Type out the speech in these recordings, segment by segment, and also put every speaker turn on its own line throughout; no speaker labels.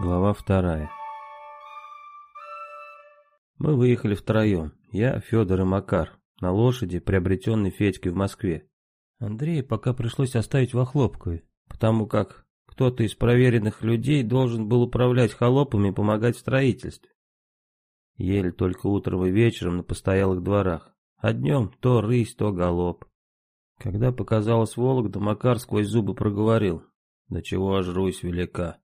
Глава вторая. Мы выехали втроем. Я, Федор и Макар. На лошади, приобретенной Федькой в Москве. Андрея пока пришлось оставить в Охлопкове, потому как кто-то из проверенных людей должен был управлять холопами и помогать в строительстве. Ели только утром и вечером на постоялых дворах, а днем то рысь, то галоп. Когда показалась Вологда, Макар сквозь зубы проговорил. «Да чего аж Русь велика!»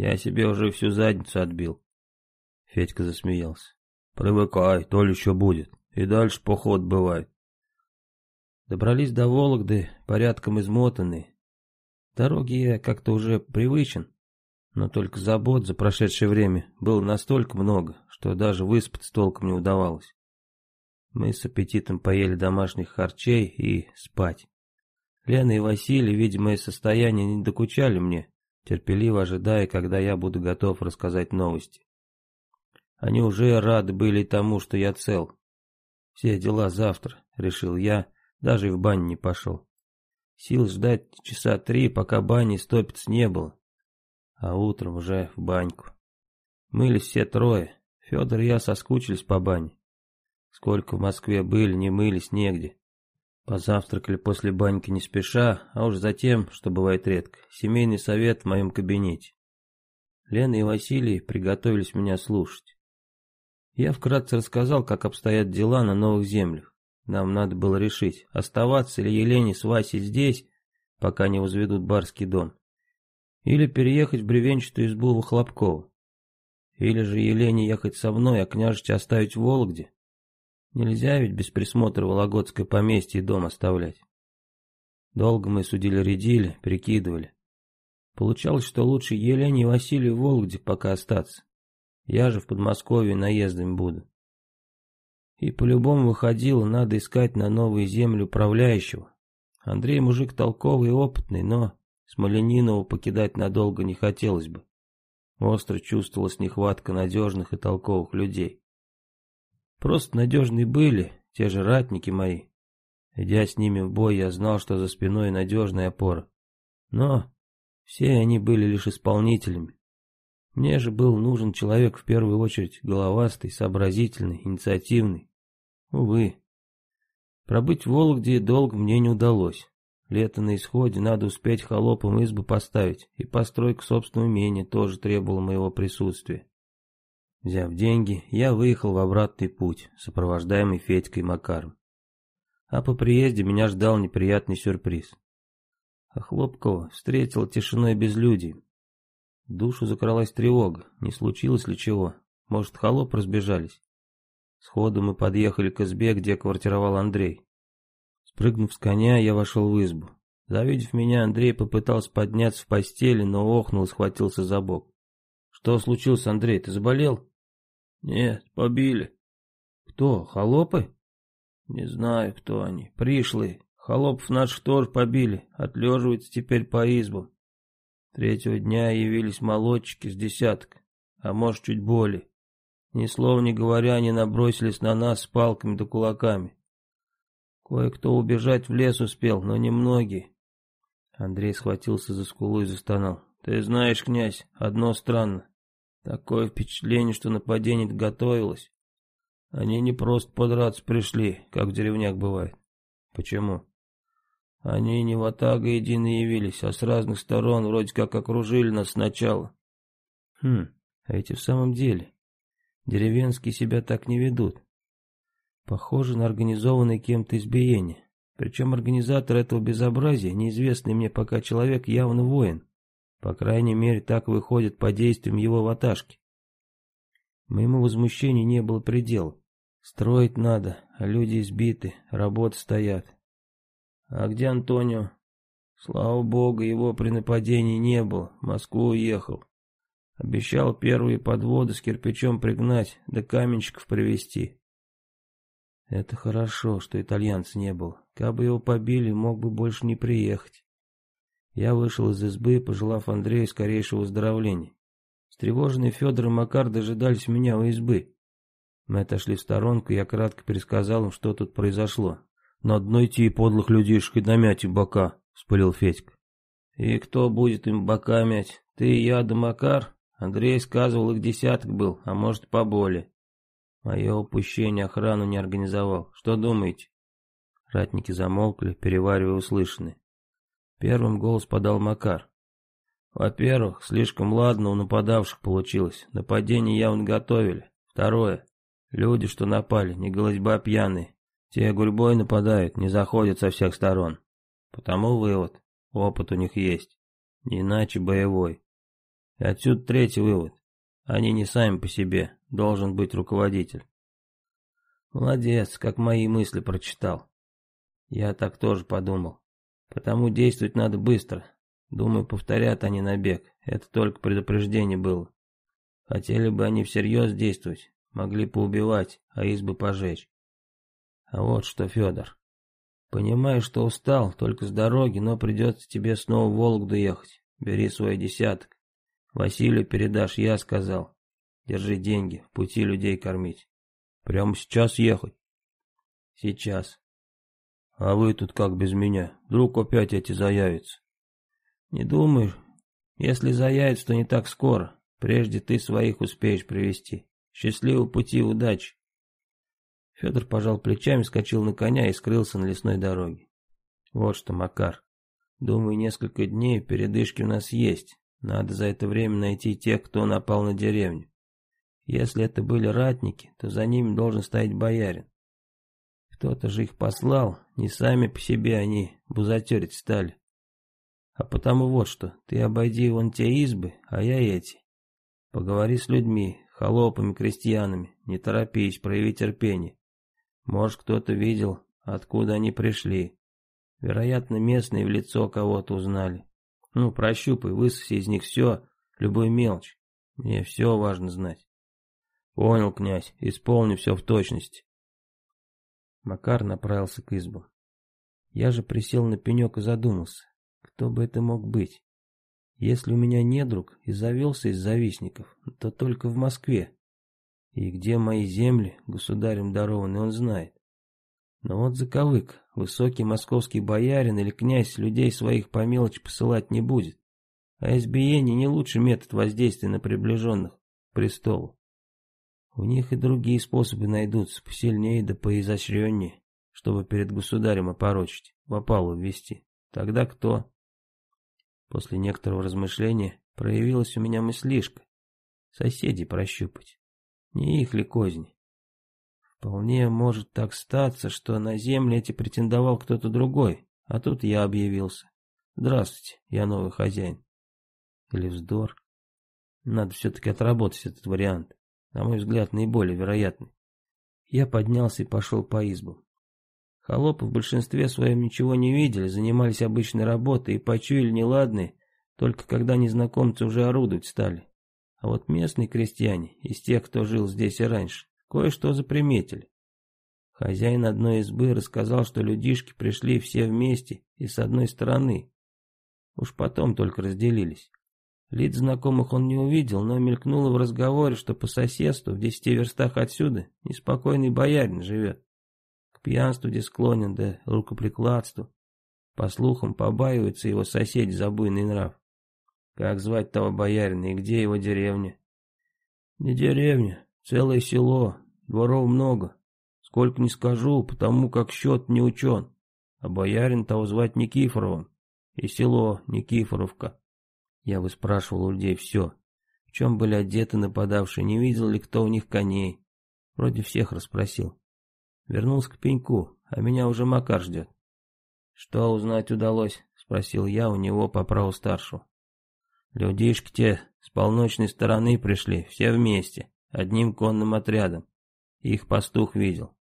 Я себе уже всю задницу отбил. Федька засмеялся. Привыкай, то ли еще будет. И дальше поход бывает. Добрались до Вологды, порядком измотанные. Дороги я как-то уже привычен, но только забот за прошедшее время было настолько много, что даже выспаться толком не удавалось. Мы с аппетитом поели домашних харчей и спать. Лена и Василий, видимо, из состояния не докучали мне, терпеливо ожидая, когда я буду готов рассказать новости. Они уже рады были тому, что я цел. Все дела завтра, решил я, даже и в баню не пошел. Сил ждать часа три, пока бани стопится не было. А утром уже в баньку. Мылись все трое. Федор и я соскучились по бане. Сколько в Москве были, не мылись негде. Позавтракали после баньки не спеша, а уж затем, что бывает редко, семейный совет в моем кабинете. Лена и Василий приготовились меня слушать. Я вкратце рассказал, как обстоят дела на новых землях. Нам надо было решить, оставаться ли Елене с Васей здесь, пока не возведут барский дом, или переехать в бревенчатую избу в Хлопково. Или же Елене ехать со мной, а княжича оставить в Вологде, Нельзя ведь без присмотра Вологодское поместье и дом оставлять. Долго мы судили-редили, прикидывали. Получалось, что лучше Елене и Василию в Вологде пока остаться. Я же в Подмосковье наездами буду. И по-любому выходило, надо искать на новые земли управляющего. Андрей мужик толковый и опытный, но Смоленинова покидать надолго не хотелось бы. Остро чувствовалась нехватка надежных и толковых людей. Просто надежные были, те же ратники мои. Идя с ними в бой, я знал, что за спиной надежная опора. Но все они были лишь исполнителями. Мне же был нужен человек в первую очередь головастый, сообразительный, инициативный. Увы. Пробыть в Вологде долго мне не удалось. Лето на исходе, надо успеть холопам избы поставить, и постройка собственного имения тоже требовала моего присутствия. Взяв деньги, я выехал в обратный путь, сопровождаемый Федькой и Макаром. А по приезде меня ждал неприятный сюрприз. А Хлопкова встретила тишиной безлюдием. В душу закралась тревога, не случилось ли чего, может, холоп разбежались. Сходу мы подъехали к избе, где квартировал Андрей. Спрыгнув с коня, я вошел в избу. Завидев меня, Андрей попытался подняться в постели, но охнул и схватился за бок. «Что случилось, Андрей, ты заболел?» Нет, побили. Кто, холопы? Не знаю, кто они. Пришлые. Холопов наших тоже побили. Отлеживаются теперь по избам. Третьего дня явились молодчики с десяток, а может чуть более. Ни слова не говоря, они набросились на нас с палками да кулаками. Кое-кто убежать в лес успел, но немногие. Андрей схватился за скулу и застонал. Ты знаешь, князь, одно странно. Такое впечатление, что нападение готовилось. Они не просто подраться пришли, как в деревнях бывает. Почему? Они не в атаго едино явились, а с разных сторон вроде как окружили нас сначала. Хм, а эти в самом деле. Деревенские себя так не ведут. Похоже на организованное кем-то избиение. Причем организатор этого безобразия, неизвестный мне пока человек, явно воин. По крайней мере, так выходит по действиям его ваташки. Моему возмущению не было предела. Строить надо, а люди избиты, работы стоят. А где Антонио? Слава богу, его при нападении не было, в Москву уехал. Обещал первые подводы с кирпичом пригнать, да каменщиков привезти. Это хорошо, что итальянца не было. Кабы его побили, мог бы больше не приехать. Я вышел из избы, пожелав Андрею скорейшего выздоровления. Встревоженные Федор и Макар дожидались меня у избы. Мы отошли в сторонку, я кратко пересказал им, что тут произошло. «Надо найти подлых людишек и намять им бока», — вспылил Федька. «И кто будет им бока мять? Ты, я да Макар?» Андрей сказывал, их десяток был, а может поболее. Мое упущение охрану не организовал. Что думаете? Ратники замолкли, переваривая услышанное. Первым голос подал Макар. Во-первых, слишком ладно у нападавших получилось. Нападение явно готовили. Второе. Люди, что напали, не голодьба пьяные. Те гурьбой нападают, не заходят со всех сторон. Потому вывод. Опыт у них есть. Не иначе боевой. И отсюда третий вывод. Они не сами по себе, должен быть руководитель. Молодец, как мои мысли прочитал. Я так тоже подумал. Потому действовать надо быстро. Думаю, повторят они набег. Это только предупреждение было. Хотели бы они всерьез действовать, могли поубивать, а избы пожечь. А вот что, Федор. Понимаю, что устал, только с дороги, но придется тебе снова в Вологду ехать. Бери свой десяток. Василию передашь, я сказал. Держи деньги, в пути людей кормить. Прямо сейчас ехать? Сейчас. А вы тут как без меня? Вдруг опять эти заявятся? Не думаю. Если заявятся, то не так скоро. Прежде ты своих успеешь привести. Счастливого пути, удачи. Федор пожал плечами, скочил на коня и скрылся на лесной дороге. Вот что, Макар. Думаю, несколько дней передышки у нас есть. Надо за это время найти тех, кто напал на деревню. Если это были ратники, то за ними должен стоять боярин. Кто-то же их послал, не сами по себе они бузатерить стали. А потому вот что, ты обойди вон те избы, а я эти. Поговори с людьми, холопами, крестьянами, не торопись, прояви терпение. Может, кто-то видел, откуда они пришли. Вероятно, местные в лицо кого-то узнали. Ну, прощупай, высоси из них все, любую мелочь. Мне все важно знать. Понял, князь, исполни все в точности. Макар направился к избу. Я же присел на пенек и задумался, кто бы это мог быть. Если у меня недруг и завелся из завистников, то только в Москве. И где мои земли, государем дарованные, он знает. Но вот заковык, высокий московский боярин или князь людей своих по мелочи посылать не будет. А избиение не лучший метод воздействия на приближенных престолу. У них и другие способы найдутся, посильнее да поизощреннее, чтобы перед государем опорочить, в опалу ввести. Тогда кто? После некоторого размышления проявилась у меня мыслишка. Соседей прощупать. Не их ли козни? Вполне может так статься, что на земли эти претендовал кто-то другой, а тут я объявился. Здравствуйте, я новый хозяин. Или вздор. Надо все-таки отработать этот вариант. На мой взгляд, наиболее вероятный. Я поднялся и пошел по избам. Холопы в большинстве своем ничего не видели, занимались обычной работой и почуяли неладные, только когда незнакомцы уже орудовать стали. А вот местные крестьяне, из тех, кто жил здесь и раньше, кое-что заприметили. Хозяин одной избы рассказал, что людишки пришли все вместе и с одной стороны. Уж потом только разделились. Лиц знакомых он не увидел, но мелькнуло в разговоре, что по соседству, в десяти верстах отсюда, неспокойный боярин живет. К пьянству где склонен, да рукоприкладству. По слухам, побаиваются его соседи за буйный нрав. Как звать того боярина и где его деревня? Не деревня, целое село, дворов много. Сколько не скажу, потому как счет не учен. А боярин того звать Никифоровым. И село Никифоровка. Я выспрашивал у людей все. В чем были одеты нападавшие, не видел ли кто у них коней. Вроде всех расспросил. Вернулся к пеньку, а меня уже Макар ждет. Что узнать удалось? Спросил я у него по праву старшего. Людишки те с полночной стороны пришли, все вместе, одним конным отрядом. Их пастух видел.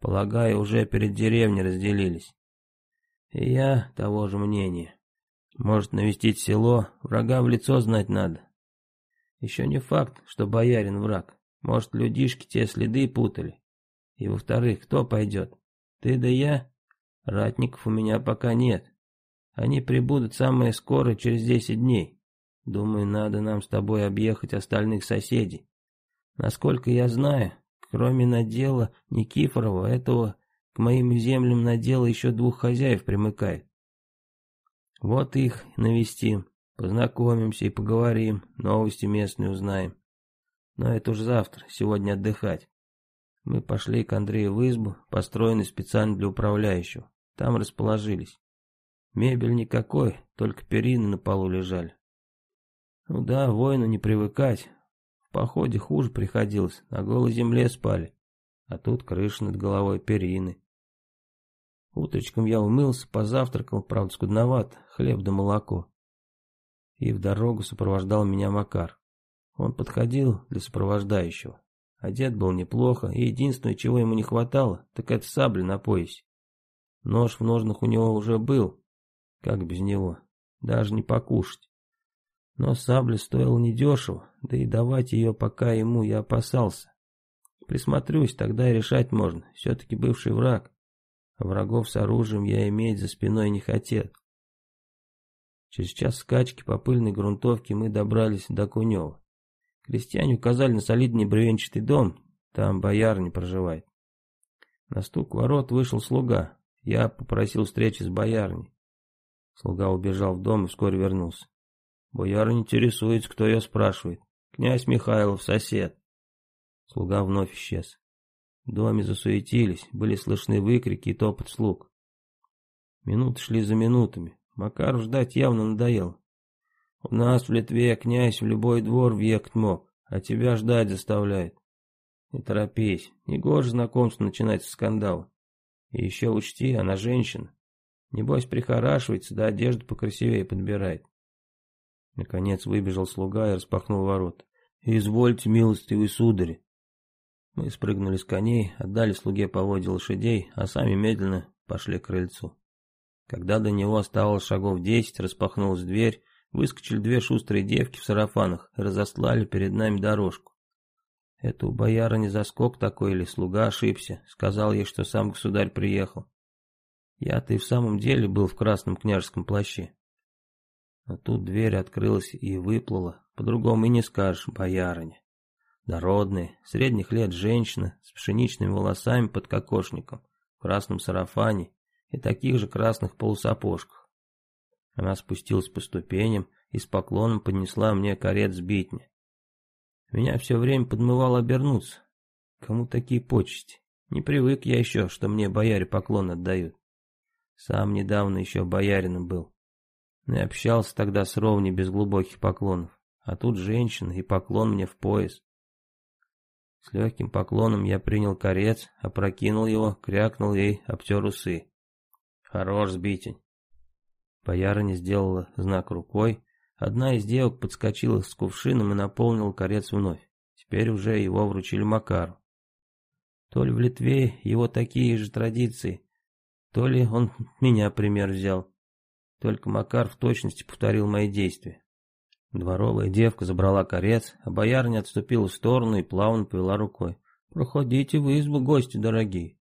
Полагаю, уже перед деревней разделились. И я того же мнения. Может навестить село, врага в лицо знать надо. Еще не факт, что боярин враг. Может, людишки те следы путали. И во-вторых, кто пойдет? Ты да я? Ратников у меня пока нет. Они прибудут самое скоро, через десять дней. Думаю, надо нам с тобой объехать остальных соседей. Насколько я знаю, кроме надела Никифорова, этого к моим землям надела еще двух хозяев примыкает. Вот их навестим, Познакомимся и поговорим, новости местные узнаем. Но это уж завтра, сегодня отдыхать. Мы пошли к Андрею в избу, построенную специально для управляющего. Там расположились. Мебель никакой, только перины на полу лежали. Ну да, воину не привыкать. В походе хуже приходилось, на голой земле спали. А тут крыша над головой, перины. Утречком я умылся, позавтракал, правда скудновато, хлеб да молоко. И в дорогу сопровождал меня Макар. Он подходил для сопровождающего. Одет был неплохо, и единственное, чего ему не хватало, так это сабля на поясе. Нож в ножнах у него уже был, как без него, даже не покушать. Но сабля стоила недешево, да и давать ее пока ему я опасался. Присмотрюсь, тогда и решать можно, все-таки бывший враг. Врагов с оружием я иметь за спиной не хотел. Через час скачки по пыльной грунтовке мы добрались до Кунева. Крестьяне указали на солидный бревенчатый дом, там бояр не проживает. На стук ворот вышел слуга. Я попросил встречи с боярней. Слуга убежал в дом и вскоре вернулся. Бояр интересуется, кто ее спрашивает. Князь Михайлов, сосед. Слуга вновь исчез. В доме засуетились, были слышны выкрики и топот слуг. Минуты шли за минутами. Макару ждать явно надоело. У нас в Литве князь в любой двор въехать мог, а тебя ждать заставляет. Не торопись, не гоже знакомство начинать со скандала. И еще учти, она женщина. Небось прихорашивается, да одежду покрасивее подбирает. Наконец выбежал слуга и распахнул ворот. «Извольте, милостивый сударь!» Мы спрыгнули с коней, отдали слуге поводья лошадей, а сами медленно пошли к крыльцу. Когда до него оставалось шагов десять, распахнулась дверь, выскочили две шустрые девки в сарафанах и разослали перед нами дорожку. Это у бояра не заскок такой или слуга ошибся, сказал ей, что сам государь приехал. Я-то и в самом деле был в красном княжеском плаще. Но тут дверь открылась и выплыла, по-другому и не скажешь, боярыня. Дородная, средних лет женщина с пшеничными волосами под кокошником, в красном сарафане и таких же красных полусапожках. Она спустилась по ступеням и с поклоном поднесла мне карет с битни. Меня все время подмывало обернуться. Кому такие почести? Не привык я еще, что мне бояре поклон отдают. Сам недавно еще боярином был. И общался тогда с ровней без глубоких поклонов. А тут женщина и поклон мне в пояс. С легким поклоном я принял корец, опрокинул его, крякнул ей, обтер усы. Хорош сбитень. Боярыня сделала знак рукой. Одна из девок подскочила с кувшином и наполнила корец вновь. Теперь уже его вручили Макару. То ли в Литве его такие же традиции, то ли он меня пример взял. Только Макар в точности повторил мои действия. Дворовая девка забрала корец, а боярня отступила в сторону и плавно повела рукой. «Проходите в избу, гости дорогие».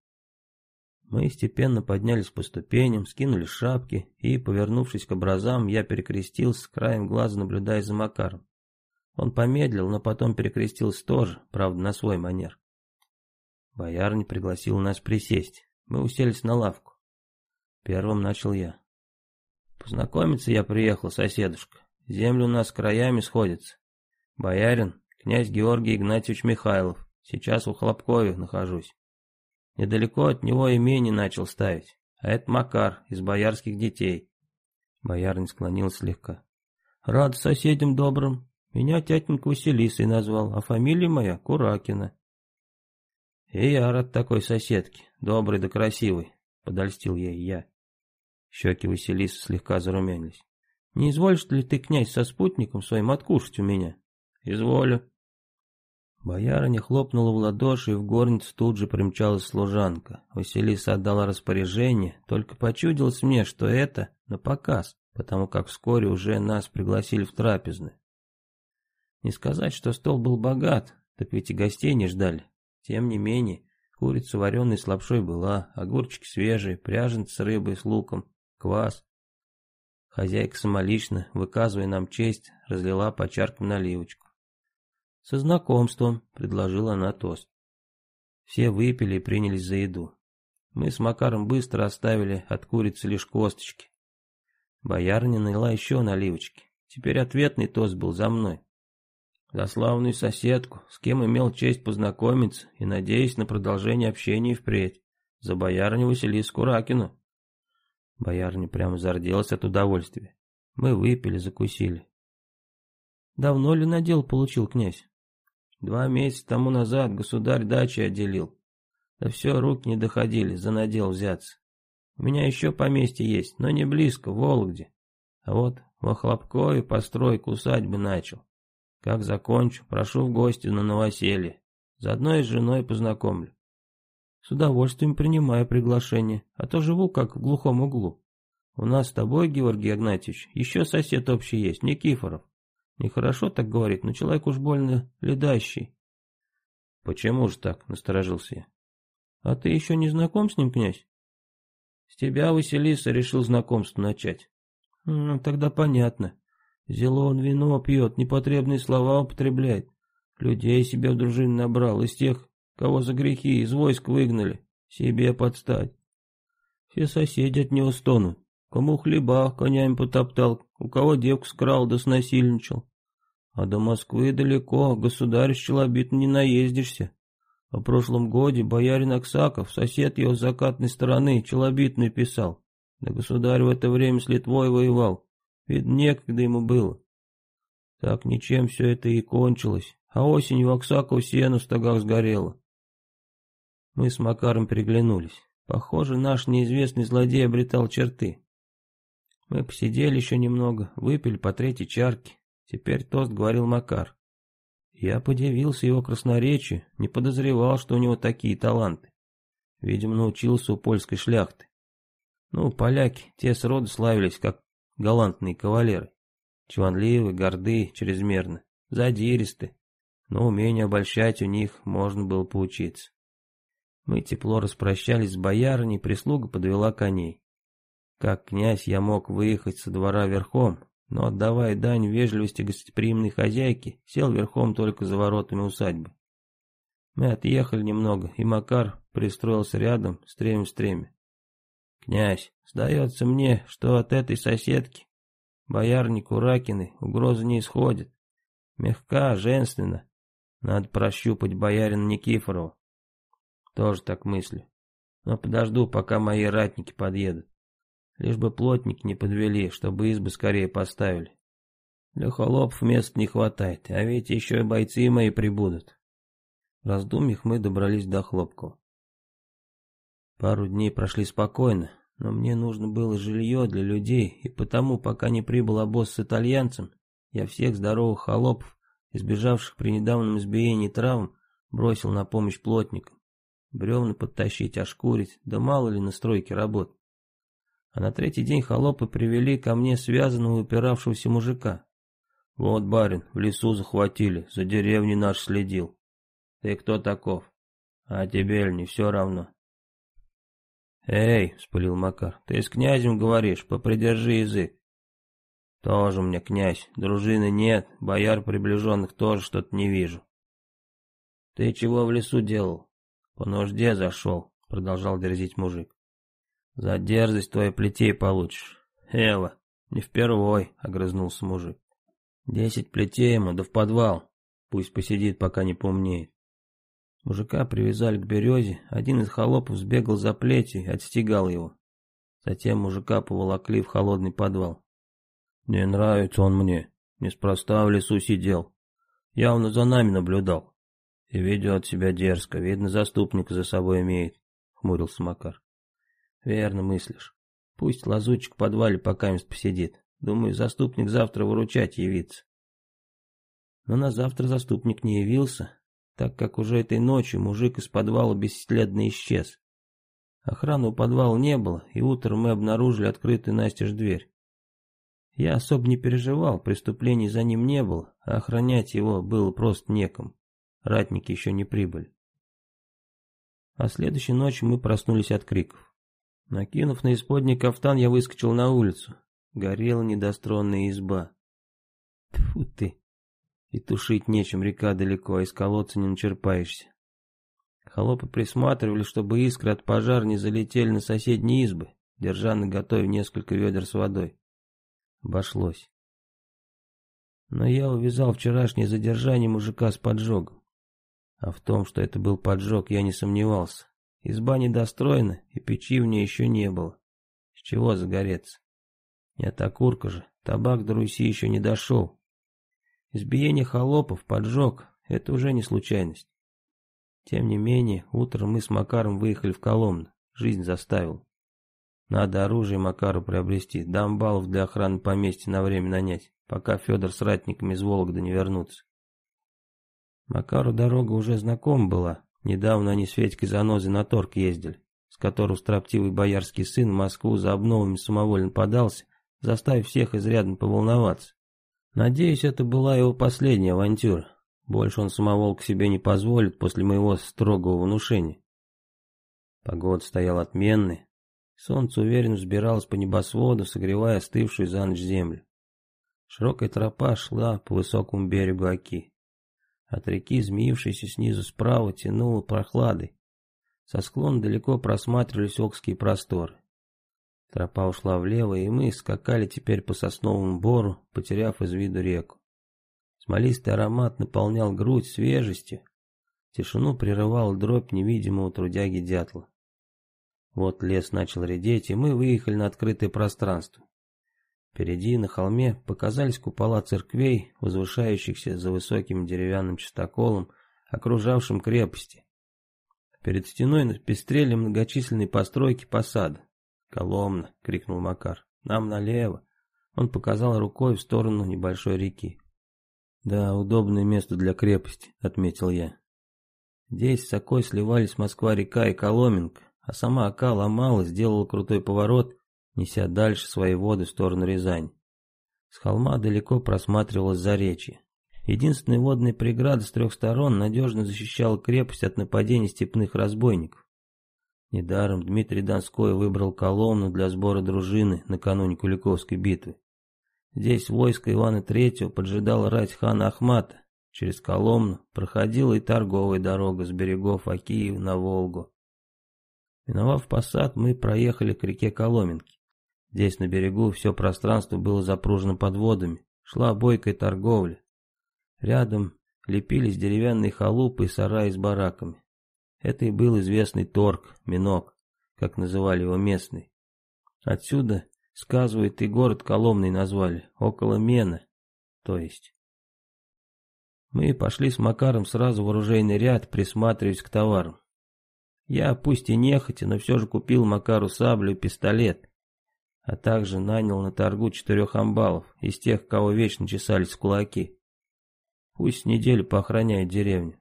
Мы степенно поднялись по ступеням, скинули шапки, и, повернувшись к образам, я перекрестился, краем глаза наблюдая за Макаром. Он помедлил, но потом перекрестился тоже, правда, на свой манер. Боярня пригласил нас присесть. Мы уселись на лавку. Первым начал я. Познакомиться я приехал, соседушка. Земли у нас краями сходятся. Боярин, князь Георгий Игнатьевич Михайлов. Сейчас в Хлопкове нахожусь. Недалеко от него имение начал ставить. А это Макар из боярских детей. Боярин склонился слегка. Рад соседям добрым. Меня тятенька Василисой назвал, а фамилия моя Куракина. И я рад такой соседке, доброй да красивой, подольстил ей я. Щеки Василисы слегка зарумянились. «Не изволишь ли ты, князь, со спутником своим откушать у меня?» «Изволю». Боярыня хлопнула в ладоши, и в горницу тут же примчалась служанка. Василиса отдала распоряжение, только почудилось мне, что это на показ, потому как вскоре уже нас пригласили в трапезную. Не сказать, что стол был богат, так ведь и гостей не ждали. Тем не менее, курица вареной с лапшой была, огурчики свежие, пряженцы с рыбой с луком, квас. Хозяйка самолично, выказывая нам честь, разлила по чаркам наливочку. «Со знакомством», — предложила она тост. Все выпили и принялись за еду. Мы с Макаром быстро оставили от курицы лишь косточки. Боярня налила еще наливочки. Теперь ответный тост был за мной. За славную соседку, с кем имел честь познакомиться и надеясь на продолжение общения впредь. За боярню Василису Куракину. Боярня прямо зарделась от удовольствия. Мы выпили, закусили. Давно ли надел получил князь? Два месяца тому назад государь дачи отделил. Да все, руки не доходили, за надел взяться. У меня еще поместье есть, но не близко, в Вологде. А вот во Хлопкове постройку усадьбы начал. Как закончу, прошу в гости на новоселье. Заодно и с женой познакомлю. С удовольствием принимаю приглашение, а то живу как в глухом углу. У нас с тобой, Георгий Игнатьевич, еще сосед общий есть, Никифоров. Нехорошо так говорить, но человек уж больно ледащий. Почему же так, насторожился я. А ты еще не знаком с ним, князь? С тебя, Василиса, решил знакомство начать. Ну, тогда понятно. Зелон вино пьет, непотребные слова употребляет. Людей себе в дружину набрал, из тех, кого за грехи из войск выгнали. Себе подстать. Все соседи от него стонут. Кому хлеба конями потоптал, у кого девку скрал да снасильничал. А до Москвы далеко, государь с челобитом не наездишься. В прошлом годе боярин Аксаков, сосед его с закатной стороны, челобитный писал. Да государь в это время с Литвой воевал. Видно, некогда ему было. Так ничем все это и кончилось. А осенью Аксаков сено в стогах сгорело. Мы с Макаром переглянулись. Похоже, наш неизвестный злодей обретал черты. Мы посидели еще немного, выпили по третьей чарке. Теперь тост говорил Макар. Я подивился его красноречию, не подозревал, что у него такие таланты. Видимо, научился у польской шляхты. Ну, поляки, те сроду славились, как галантные кавалеры. Чванливы, горды, чрезмерно, задиристы. Но умение обольщать у них можно было поучиться. Мы тепло распрощались с боярыней, прислуга подвела коней. Как князь я мог выехать со двора верхом, но отдавая дань вежливости гостеприимной хозяйки, сел верхом только за воротами усадьбы. Мы отъехали немного, и Макар пристроился рядом, стремя в стреме. «Князь, сдается мне, что от этой соседки, боярни Куракины, угрозы не исходит. Мягка, женственно. Надо прощупать боярина Никифорова. Тоже так мыслю. Но подожду, пока мои ратники подъедут. Лишь бы плотники не подвели, чтобы избы скорее поставили. Для холопов мест не хватает, а ведь еще и бойцы мои прибудут. В раздумьях мы добрались до Хлопкова. Пару дней прошли спокойно, но мне нужно было жилье для людей, и потому, пока не прибыл обоз с итальянцем, я всех здоровых холопов, избежавших при недавнем избиении травм, бросил на помощь плотникам. Бревна подтащить, ошкурить, да мало ли на стройке работ. А на третий день холопы привели ко мне связанного упиравшегося мужика. Вот, барин, в лесу захватили, за деревней наш следил. Ты кто таков? А тебе ли не все равно? Эй, вспылил Макар, ты с князем говоришь, попридержи язык. Тоже мне князь, дружины нет, бояр приближенных тоже что-то не вижу. Ты чего в лесу делал? По нужде зашел, продолжал дерзить мужик. За дерзость твоей плетей получишь. Эва, не впервой, огрызнулся мужик. Десять плетей ему, да в подвал. Пусть посидит, пока не помнеет. Мужика привязали к березе, один из холопов сбегал за плетью и отстегал его. Затем мужика поволокли в холодный подвал. Не нравится он мне, неспроста в лесу сидел. Явно за нами наблюдал. И ведет себя дерзко, видно, заступника за собой имеет, хмурился Макар. Верно мыслишь. Пусть лазутчик в подвале пока мест посидит. Думаю, заступник завтра выручать явится. Но на завтра заступник не явился, так как уже этой ночью мужик из подвала бесследно исчез. Охраны у подвала не было, и утром мы обнаружили открытую настежь дверь. Я особо не переживал, преступлений за ним не было, а охранять его было просто некому. Ратники еще не прибыли. А следующей ночью мы проснулись от криков. Накинув на исподний кафтан, я выскочил на улицу. Горела недостронная изба. Тьфу ты. И тушить нечем, река далеко, а из колодца не начерпаешься. Холопы присматривали, чтобы искры от пожара не залетели на соседние избы, держа на готове несколько ведер с водой. Обошлось. Но я увязал вчерашнее задержание мужика с поджогом. А в том, что это был поджог, я не сомневался. Изба недостроена, и печи в ней еще не было. С чего загореться? Нет, окурка же, табак до Руси еще не дошел. Избиение холопов, поджог — это уже не случайность. Тем не менее, утром мы с Макаром выехали в Коломну. Жизнь заставила. Надо оружие Макару приобрести, дам баллов для охраны поместья на время нанять, пока Федор с ратниками из Вологды не вернутся. Макару дорога уже знакома была. Недавно они с Федькой Занозой на торг ездили, с которого строптивый боярский сын в Москву за обновами самовольно подался, заставив всех изрядно поволноваться. Надеюсь, это была его последняя авантюра. Больше он самоволк себе не позволит после моего строгого внушения. Погода стояла отменная. Солнце уверенно взбиралось по небосводу, согревая остывшую за ночь землю. Широкая тропа шла по высокому берегу Оки. От реки, змеившейся снизу справа, тянуло прохладой. Со склона далеко просматривались окские просторы. Тропа ушла влево, и мы скакали теперь по сосновому бору, потеряв из виду реку. Смолистый аромат наполнял грудь свежестью. Тишину прерывал дробь невидимого трудяги дятла. Вот лес начал редеть, и мы выехали на открытое пространство. Впереди на холме показались купола церквей, возвышающихся за высоким деревянным частоколом, окружавшим крепости. Перед стеной пестрели многочисленные постройки посада. «Коломна!» — крикнул Макар. «Нам налево!» Он показал рукой в сторону небольшой реки. «Да, удобное место для крепости», — отметил я. Здесь с Окой сливались Москва-река и Коломенка, а сама Ока ломала, сделала крутой поворот, неся дальше свои воды в сторону Рязани. С холма далеко просматривалось заречье. Единственная водная преграда с трех сторон надежно защищала крепость от нападений степных разбойников. Недаром Дмитрий Донской выбрал Коломну для сбора дружины накануне Куликовской битвы. Здесь войско Ивана III поджидало рать хана Ахмата. Через Коломну проходила и торговая дорога с берегов Оки на Волгу. Миновав посад, мы проехали к реке Коломенки. Здесь на берегу все пространство было запружено подводами, шла бойкая торговля. Рядом лепились деревянные халупы и сараи с бараками. Это и был известный торг, минок, как называли его местные. Отсюда, сказывает, и город Коломный назвали, около Мена, то есть. Мы пошли с Макаром сразу в оружейный ряд, присматриваясь к товарам. Я, пусть и нехотя, но все же купил Макару саблю и пистолет, а также нанял на торгу четырех амбалов, из тех, кого вечно чесались кулаки. Пусть неделю поохраняет деревню.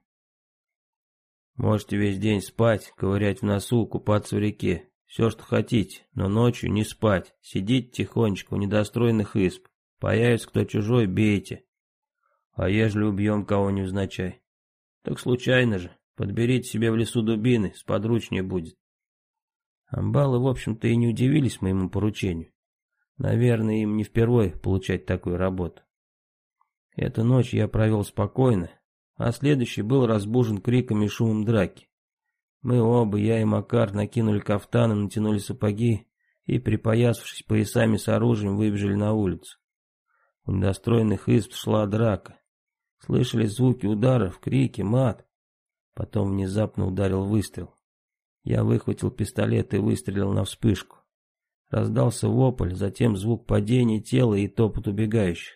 Можете весь день спать, ковырять в носу, купаться в реке. Все, что хотите, но ночью не спать. Сидите тихонечко в недостроенных исп. Появится кто чужой, бейте. А ежели убьем кого невзначай? Так случайно же. Подберите себе в лесу дубины, сподручнее будет. Амбалы, в общем-то, и не удивились моему поручению. Наверное, им не впервые получать такую работу. Эту ночь я провел спокойно, а следующий был разбужен криком и шумом драки. Мы оба, я и Макар, накинули кафтаны, натянули сапоги и, припоясавшись поясами с оружием, выбежали на улицу. У недостроенных изб шла драка. Слышались звуки ударов, крики, мат. Потом внезапно ударил выстрел. Я выхватил пистолет и выстрелил на вспышку. Раздался вопль, затем звук падения тела и топот убегающих.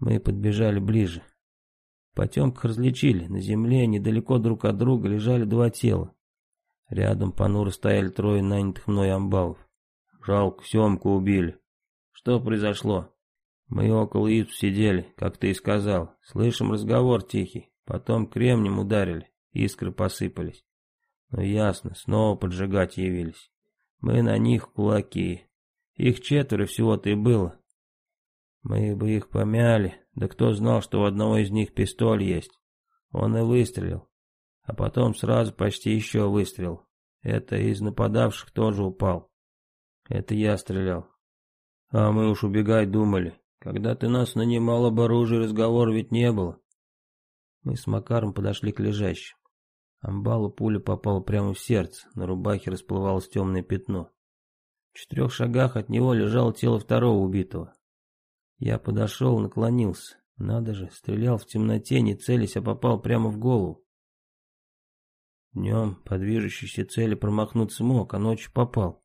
Мы подбежали ближе. В потемках различили, на земле недалеко друг от друга лежали два тела. Рядом понуро стояли трое нанятых мной амбалов. Жалко, Семку убили. Что произошло? Мы около изб сидели, как ты и сказал. Слышим разговор тихий. Потом кремнем ударили, искры посыпались. Ну ясно, снова поджигать явились. Мы на них кулаки. Их четверо всего-то и было. Мы бы их помяли, да кто знал, что у одного из них пистоль есть. Он и выстрелил. А потом сразу почти еще выстрел. Это из нападавших тоже упал. Это я стрелял. А мы уж убегать думали. Когда ты нас нанимал об оружии, разговор ведь не было. Мы с Макаром подошли к лежащим. Амбалу пуля попала прямо в сердце, на рубахе расплывалось темное пятно. В четырех шагах от него лежало тело второго убитого. Я подошел, наклонился. Надо же, стрелял в темноте, не целясь, а попал прямо в голову. Днем по движущейся цели промахнуться мог, а ночью попал.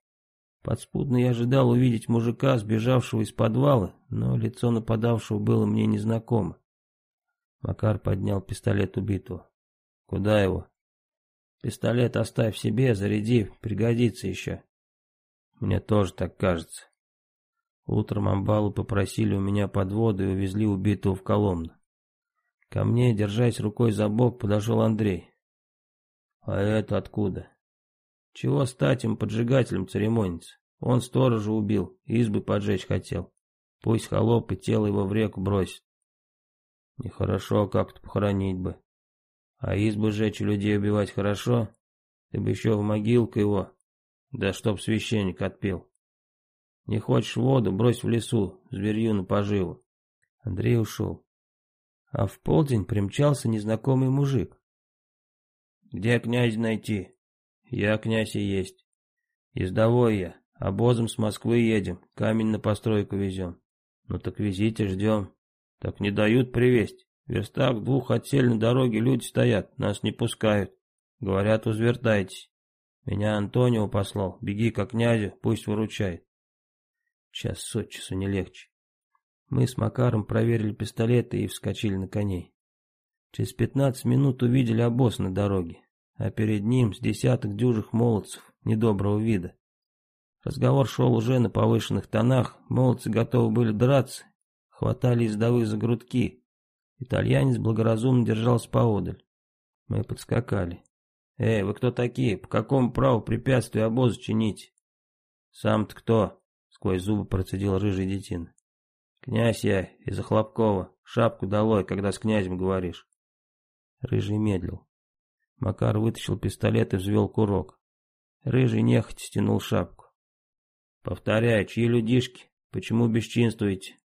Подспудно я ожидал увидеть мужика, сбежавшего из подвала, но лицо нападавшего было мне незнакомо. Макар поднял пистолет убитого. «Куда его?» «Пистолет оставь себе, заряди, пригодится еще». «Мне тоже так кажется». Утром амбалу попросили у меня подводу и увезли убитого в Коломну. Ко мне, держась рукой за бок, подошел Андрей. А это откуда? Чего с татем поджигателем церемониться? Он сторожа убил, избы поджечь хотел. Пусть холоп и тело его в реку бросит. Нехорошо как-то похоронить бы. А избы жечь и людей убивать хорошо? Ты бы еще в могилку его. Да чтоб священник отпел. Не хочешь воду, брось в лесу, зверью на поживу. Андрей ушел. А в полдень примчался незнакомый мужик. «Где князь найти?» «Я князь и есть. Ездовой я, обозом с Москвы едем, камень на постройку везем. Ну так везите, ждем. Так не дают привезть. Верстах двух от сельной дороги люди стоят, нас не пускают. Говорят, узвертайтесь. Меня Антонио послал, беги к князю, пусть выручает. Час от часу не легче. Мы с Макаром проверили пистолеты и вскочили на коней. Через пятнадцать минут увидели обоз на дороге, а перед ним с десяток дюжих молодцев недоброго вида. Разговор шел уже на повышенных тонах, молодцы готовы были драться, хватали издовых за грудки. Итальянец благоразумно держался поодаль. Мы подскакали. «Эй, вы кто такие? По какому праву препятствию обозу чинить?» «Сам-то кто?» — сквозь зубы процедил рыжий детин. «Князь я, из Охлопкова. Шапку долой, когда с князем говоришь». Рыжий медлил. Макар вытащил пистолет и взвел курок. Рыжий нехотя стянул шапку. «Повторяю, чьи людишки? Почему бесчинствуете?»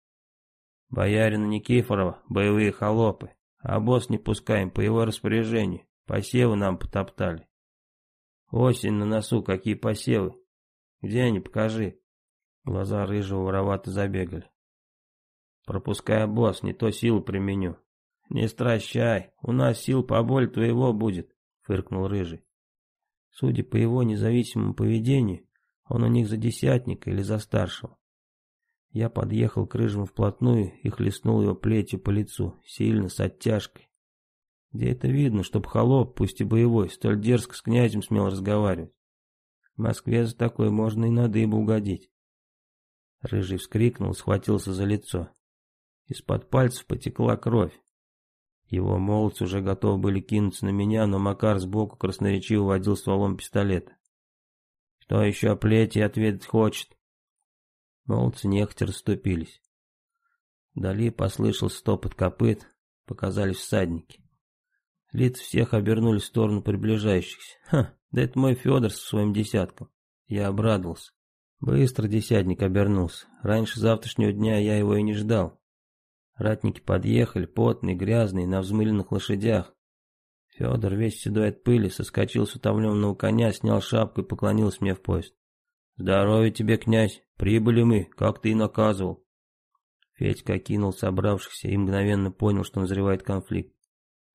«Боярина Никифорова, боевые холопы. А не пускаем по его распоряжению. Посевы нам потоптали». «Осень на носу, какие посевы? Где они, покажи». Глаза рыжего воровато забегали. «Пропускай босс, не то силу применю». «Не стращай, у нас сил поболь твоего будет», — фыркнул Рыжий. Судя по его независимому поведению, он у них за десятника или за старшего. Я подъехал к Рыжему вплотную и хлестнул его плетью по лицу, сильно, с оттяжкой. Где это видно, чтоб холоп, пусть и боевой, столь дерзко с князем смел разговаривать? В Москве за такое можно и на дыбу угодить. Рыжий вскрикнул, схватился за лицо. Из-под пальцев потекла кровь. Его молодцы уже готовы были кинуться на меня, но Макар сбоку красноречиво водил стволом пистолета. «Кто еще о плете ответить хочет?» Молодцы нехотя расступились. Вдали послышался стопот копыт, показались всадники. Лица всех обернулись в сторону приближающихся. Ха, да это мой Федор со своим десятком. Я обрадовался. Быстро десятник обернулся. Раньше завтрашнего дня я его и не ждал. Ратники подъехали, потные, грязные, на взмыленных лошадях. Федор, весь седой от пыли, соскочил с утомленного коня, снял шапку и поклонился мне в поезд. «Здоровья тебе, князь! Прибыли мы, как ты и наказывал!» Федька окинул собравшихся и мгновенно понял, что назревает конфликт.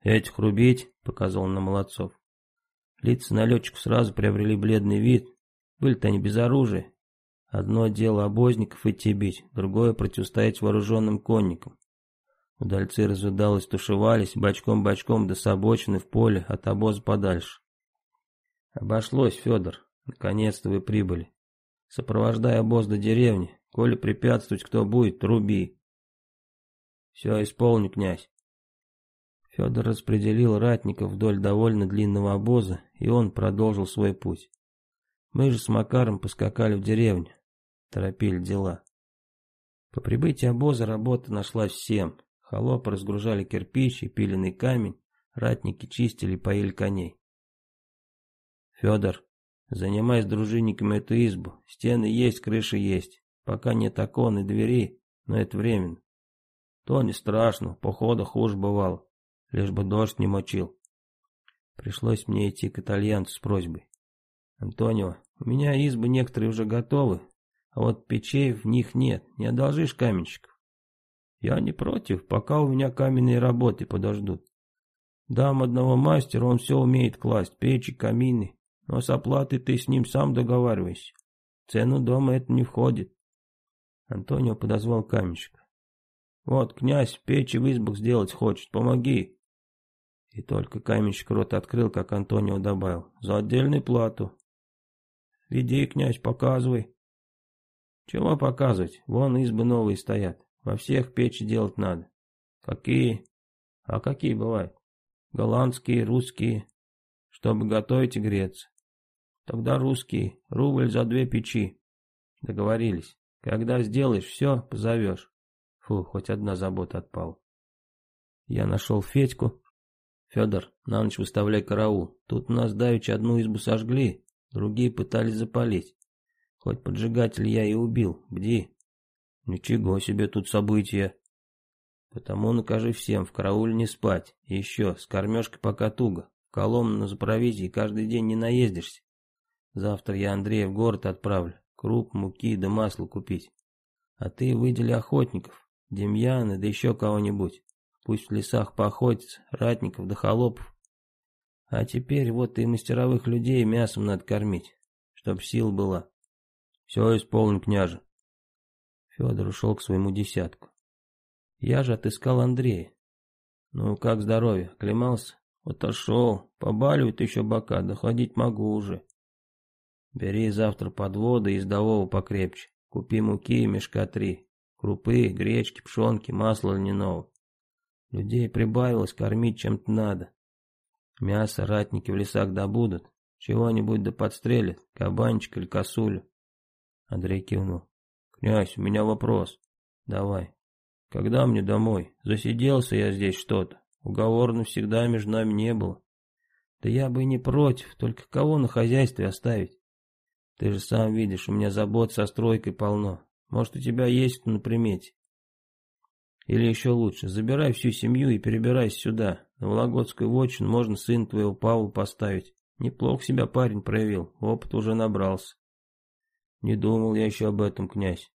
«Этих рубить?» — показал он на молодцов. Лица налетчиков сразу приобрели бледный вид. Были-то они без оружия. Одно дело обозников идти бить, другое — противостоять вооруженным конникам. Удальцы разудалось тушевались, бочком-бочком до собочины в поле, от обоза подальше. Обошлось, Федор, наконец-то вы прибыли. Сопровождай обоз до деревни, коли препятствовать кто будет, труби. Все исполню, князь. Федор распределил ратников вдоль довольно длинного обоза, и он продолжил свой путь. Мы же с Макаром поскакали в деревню, торопили дела. По прибытии обоза работа нашлась всем, Холопы разгружали кирпич и пиленный камень, ратники чистили и поили коней. Федор, занимай с дружинниками эту избу. Стены есть, крыша есть. Пока нет окон и дверей, но это временно. То не страшно, похода хуже бывало. Лишь бы дождь не мочил. Пришлось мне идти к итальянцу с просьбой. Антонио, у меня избы некоторые уже готовы, а вот печей в них нет. Не одолжишь каменщиков? Я не против, пока у меня каменные работы подождут. Дам одного мастера, он все умеет класть, печи, камины. Но с оплатой ты с ним сам договаривайся. Цену дома это не входит. Антонио подозвал каменщика. Вот, князь, печи в избах сделать хочет, помоги. И только каменщик рот открыл, как Антонио добавил. За отдельную плату. Веди, князь, показывай. Чего показывать? Вон избы новые стоят. Во всех печи делать надо. Какие? А какие бывают? Голландские, русские. Чтобы готовить и греться. Тогда русские. Рубль за две печи. Договорились. Когда сделаешь все, позовешь. Фу, хоть одна забота отпала. Я нашел Федьку. Федор, на ночь выставляй караул. Тут у нас давеча одну избу сожгли, другие пытались запалить. Хоть поджигатель я и убил, бди. Ничего себе тут события. Потому накажи всем в карауле не спать. Еще, с кормежкой пока туго. В Коломну за провизией каждый день не наездишься. Завтра я Андрея в город отправлю. Круп, муки да масло купить. А ты выдели охотников, Демьяна да еще кого-нибудь. Пусть в лесах поохотятся, ратников да холопов. А теперь вот и мастеровых людей мясом надо кормить, чтоб сил была. Все исполнен, княже. Федор ушел к своему десятку. Я же отыскал Андрея. Ну, как здоровье, оклемался? Отошел, побаливает еще бока, да ходить могу уже. Бери завтра подводы из издового покрепче. Купи муки мешка три. Крупы, гречки, пшенки, масла льняного. Людей прибавилось, кормить чем-то надо. Мясо ратники в лесах добудут. Чего-нибудь да подстрелят, кабанчик или косулю. Андрей кивнул. Князь, у меня вопрос. Давай. Когда мне домой? Засиделся я здесь что-то. Уговорно всегда между нами не было. Да я бы и не против, только кого на хозяйстве оставить? Ты же сам видишь, у меня забот со стройкой полно. Может, у тебя есть на примете? Или еще лучше, забирай всю семью и перебирайся сюда. На Вологодскую вотчину можно сын твоего Павла поставить. Неплохо себя парень проявил, опыт уже набрался. Не думал я еще об этом, князь.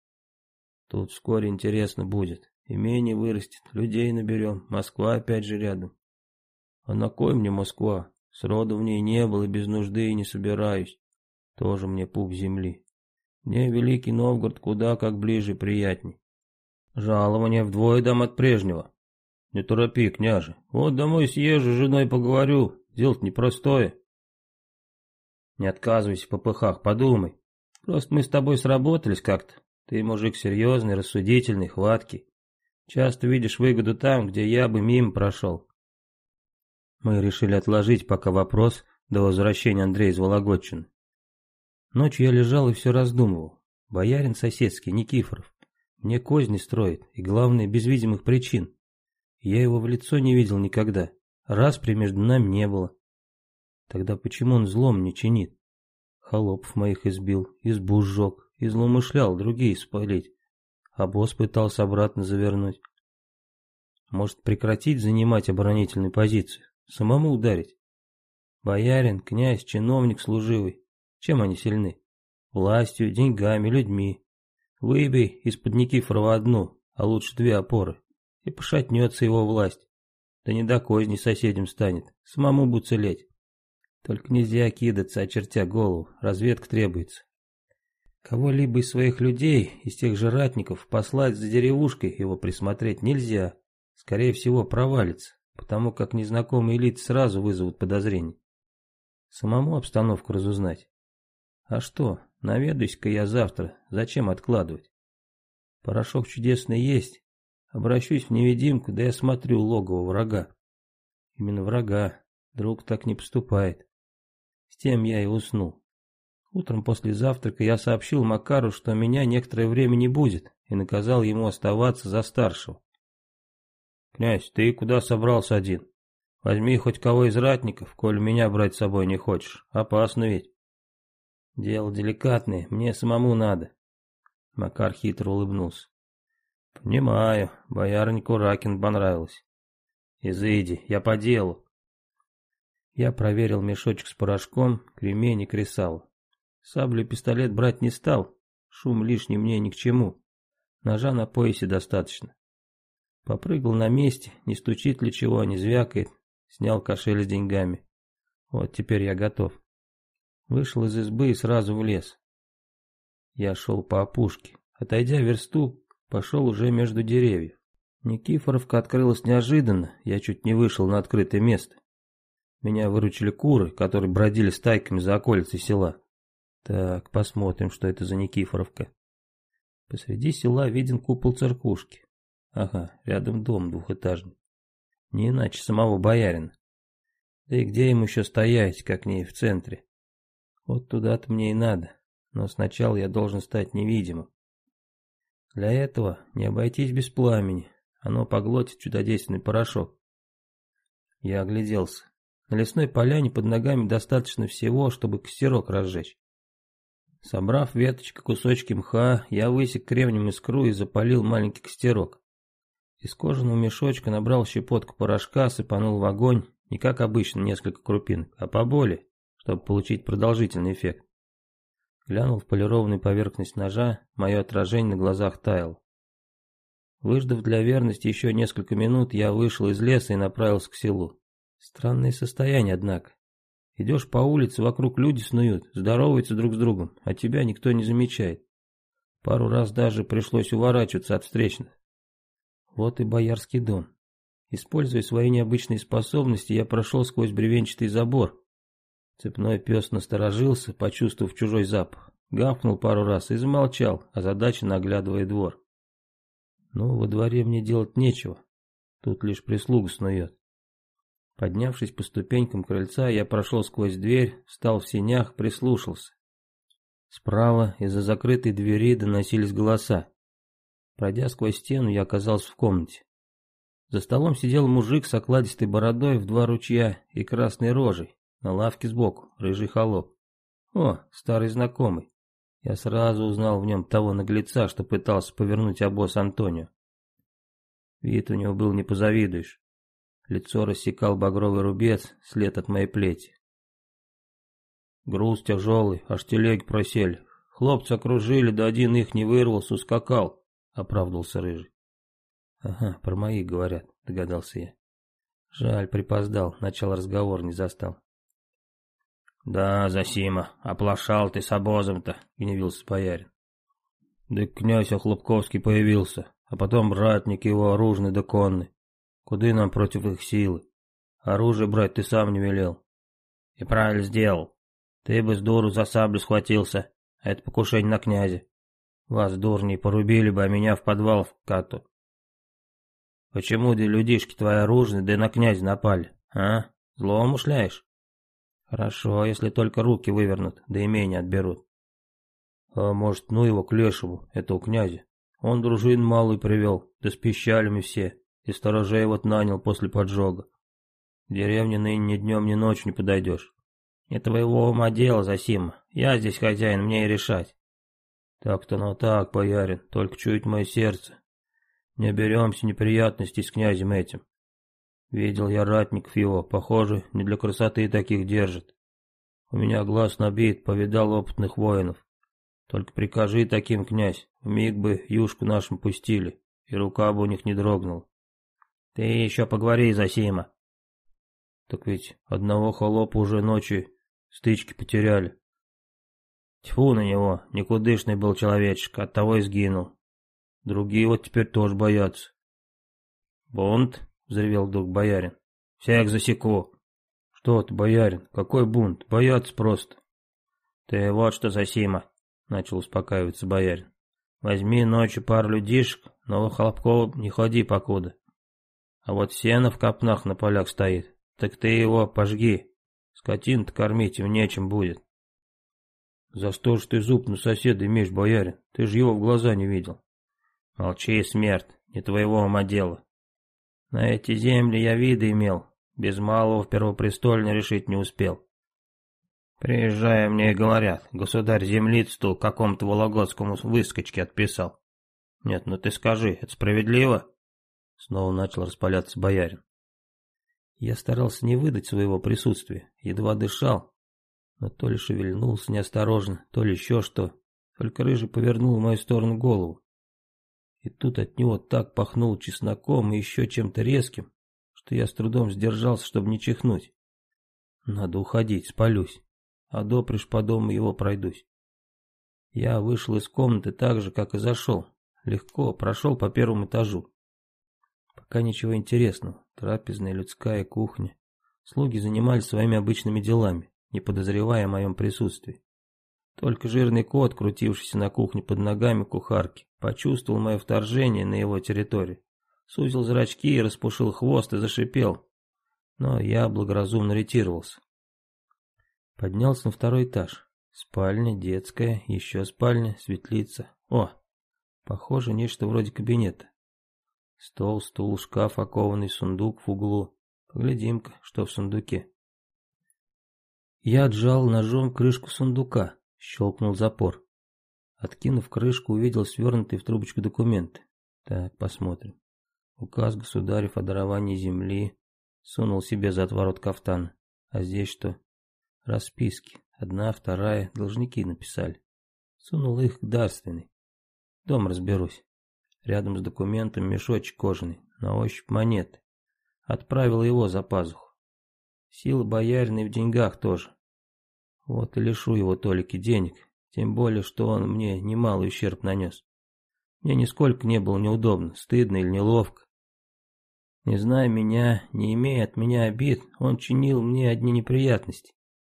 Тут вскоре интересно будет. Имение вырастет, людей наберем, Москва опять же рядом. А на кой мне Москва? Сроду в ней не было и без нужды и не собираюсь. Тоже мне пуп земли. Мне Великий Новгород куда как ближе приятней. Жалование вдвое дам от прежнего. Не торопи, княже. Вот домой съезжу, с женой поговорю. Дело-то непростое. Не отказывайся в попыхах, подумай. Просто мы с тобой сработались как-то. Ты мужик серьезный, рассудительный, хваткий. Часто видишь выгоду там, где я бы мимо прошел. Мы решили отложить пока вопрос до возвращения Андрея из Вологодчины. Ночью я лежал и все раздумывал. Боярин соседский, Никифоров, мне козни строит, и главное, без видимых причин. Я его в лицо не видел никогда, распри между нами не было. Тогда почему он злом не чинит? Холопов моих избил, избу сжег, и злоумышлял другие спалить, а босс пытался обратно завернуть. Может прекратить занимать оборонительную позицию, самому ударить? Боярин, князь, чиновник служивый, чем они сильны? Властью, деньгами, людьми. Выбей из-под Никифорова одну, а лучше две опоры, и пошатнется его власть. Да не до козни соседям станет, самому будет целеть. Только нельзя кидаться, очертя голову, разведка требуется. Кого-либо из своих людей, из тех же ратников, послать за деревушкой его присмотреть нельзя. Скорее всего, провалится, потому как незнакомые лица сразу вызовут подозрение. Самому обстановку разузнать. А что, наведаюсь-ка я завтра, зачем откладывать? Порошок чудесный есть, обращусь в невидимку, да я смотрю логово врага. Именно врага, друг так не поступает. С тем я и уснул. Утром после завтрака я сообщил Макару, что меня некоторое время не будет, и наказал ему оставаться за старшего. «Князь, ты куда собрался один? Возьми хоть кого из ратников, коль меня брать с собой не хочешь. Опасно ведь». Дело деликатное, мне самому надо. Макар хитро улыбнулся. Понимаю, боярнику Ракин понравилось. Изыди, я по делу. Я проверил мешочек с порошком, кремень и кресало. Саблю и пистолет брать не стал, шум лишний мне ни к чему. Ножа на поясе достаточно. Попрыгал на месте, не стучит ли чего, не звякает. Снял кошель с деньгами. Вот теперь я готов. Вышел из избы и сразу в лес. Я шел по опушке. Отойдя версту, пошел уже между деревьев. Никифоровка открылась неожиданно, я чуть не вышел на открытое место. Меня выручили куры, которые бродили стайками за околицей села. Так, посмотрим, что это за Никифоровка. Посреди села виден купол церквушки. Ага, рядом дом двухэтажный. Не иначе самого боярина. Да и где ему еще стоять, как не в центре? Вот туда-то мне и надо. Но сначала я должен стать невидимым. Для этого не обойтись без пламени. Оно поглотит чудодейственный порошок. Я огляделся. На лесной поляне под ногами достаточно всего, чтобы костерок разжечь. Собрав веточки, кусочки мха, я высек кремнем искру и запалил маленький костерок. Из кожаного мешочка набрал щепотку порошка, сыпанул в огонь, не как обычно несколько крупинок, а поболее, чтобы получить продолжительный эффект. Глянул в полированную поверхность ножа, мое отражение на глазах таяло. Выждав для верности еще несколько минут, я вышел из леса и направился к селу. Странное состояние, однако. Идешь по улице, вокруг люди снуют, здороваются друг с другом, а тебя никто не замечает. Пару раз даже пришлось уворачиваться от встречных. Вот и боярский дом. Используя свои необычные способности, я прошел сквозь бревенчатый забор. Цепной пес насторожился, почувствовав чужой запах. Гавкнул пару раз и замолчал, озадаченно оглядывая двор. Ну, во дворе мне делать нечего. Тут лишь прислуга снует. Поднявшись по ступенькам крыльца, я прошел сквозь дверь, встал в сенях, прислушался. Справа из-за закрытой двери доносились голоса. Пройдя сквозь стену, я оказался в комнате. За столом сидел мужик с окладистой бородой в два ручья и красной рожей, на лавке сбоку, рыжий холоп. О, старый знакомый. Я сразу узнал в нем того наглеца, что пытался повернуть обоз Антонио. Вид у него был не позавидуешь. Лицо рассекал багровый рубец, след от моей плети. Груз тяжелый, аж телеги просели. Хлопцы окружили, да один их не вырвался, ускакал, оправдывался рыжий. Ага, про моих говорят, догадался я. Жаль, припоздал, начал разговор не застал. Да, Засима, оплошал ты с обозом-то, гневился боярин. Да князь Охлопковский появился, а потом ратник его оружный да конный. Куды нам против их силы? Оружие брать ты сам не велел. И правильно сделал. Ты бы с дуру за саблю схватился, а это покушение на князя. Вас, дурней, порубили бы, а меня в подвал в кату. Почему ты людишки твои оружные, да на князя напали, а? Зло умышляешь? Хорошо, если только руки вывернут, да имение отберут. А может, ну его к лешему, этого князя. Он дружин малый привел, да с пищалями все и сторожей вот нанял после поджога. В деревне ныне ни днем, ни ночью не подойдешь. Не твоего ума дело, Засим. Я здесь хозяин, мне и решать. Так-то ну так, боярин, только чует мое сердце. Не беремся неприятностей с князем этим. Видел я ратников его, похоже, не для красоты таких держит. У меня глаз набит, повидал опытных воинов. Только прикажи таким, князь, вмиг бы юшку нашим пустили, и рука бы у них не дрогнула. Ты еще поговори, Засима. Так ведь одного холопа уже ночью стычки потеряли. Тьфу на него, никудышный был человечек, оттого и сгинул. Другие вот теперь тоже боятся. Бунт, взревел вдруг боярин. Всех засеку. Что ты, боярин, какой бунт? Боятся просто. Ты вот что, Засима, начал успокаиваться боярин. Возьми ночью пару людишек, но в Холопково не ходи покуда. А вот сено в копнах на полях стоит. Так ты его пожги. Скотин-то кормить им нечем будет. За что ж ты зуб на соседа имеешь, боярин? Ты же его в глаза не видел. Молчи, смерть, не твоего ума дело. На эти земли я виды имел, без малого в первопрестольно решить не успел. Приезжая мне и говорят, государь землицтву какому-то вологодскому выскочке отписал. Нет, ну ты скажи, это справедливо? Снова начал распаляться боярин. Я старался не выдать своего присутствия, едва дышал, но то ли шевельнулся неосторожно, то ли еще что. Только рыжий повернул в мою сторону голову. И тут от него так пахнул чесноком и еще чем-то резким, что я с трудом сдержался, чтобы не чихнуть. Надо уходить, спалюсь, а допришь по дому его пройдусь. Я вышел из комнаты так же, как и зашел, легко прошел по первому этажу. Пока ничего интересного, трапезная людская кухня. Слуги занимались своими обычными делами, не подозревая о моем присутствии. Только жирный кот, крутившийся на кухне под ногами кухарки, почувствовал мое вторжение на его территорию. Сузил зрачки, распушил хвост и зашипел. Но я благоразумно ретировался. Поднялся на второй этаж. Спальня, детская, еще спальня, светлица. О, похоже, нечто вроде кабинета. Стол, стул, шкаф, окованный сундук в углу. Поглядим-ка, что в сундуке. Я отжал ножом крышку сундука, щелкнул запор. Откинув крышку, увидел свернутый в трубочку документы. Так, посмотрим. Указ государев о даровании земли. Сунул себе за отворот кафтана. А здесь что? Расписки. Одна, вторая. Должники написали. Сунул их к дарственной. Дом разберусь. Рядом с документом мешочек кожаный. На ощупь монеты. Отправил его за пазуху. Сила боярина в деньгах тоже. Вот и лишу его толики денег, тем более, что он мне немалый ущерб нанес. Мне нисколько не было неудобно, стыдно или неловко. Не зная меня, не имея от меня обид, он чинил мне одни неприятности.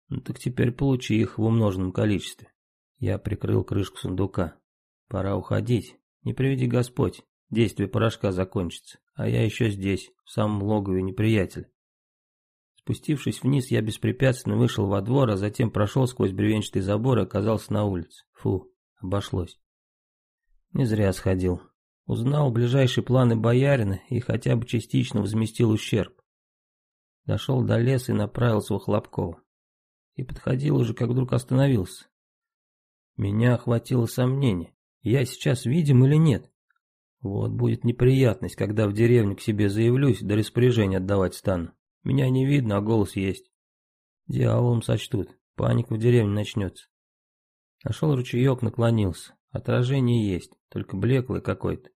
Ну так теперь получи их в умноженном количестве. Я прикрыл крышку сундука. Пора уходить. Не приведи Господь, действие порошка закончится, а я еще здесь, в самом логове неприятеля. Спустившись вниз, я беспрепятственно вышел во двор, а затем прошел сквозь бревенчатый забор и оказался на улице. Фу, обошлось. Не зря сходил. Узнал ближайшие планы боярина и хотя бы частично возместил ущерб. Дошел до леса и направился в Хлопково. И подходил уже, как вдруг остановился. Меня охватило сомнение, я сейчас видим или нет. Вот будет неприятность, когда в деревню к себе заявлюсь, до распоряжения отдавать стану. Меня не видно, а голос есть. Дьяволом сочтут, паника в деревне начнется. Нашел ручеек, наклонился. Отражение есть, только блеклое какое-то.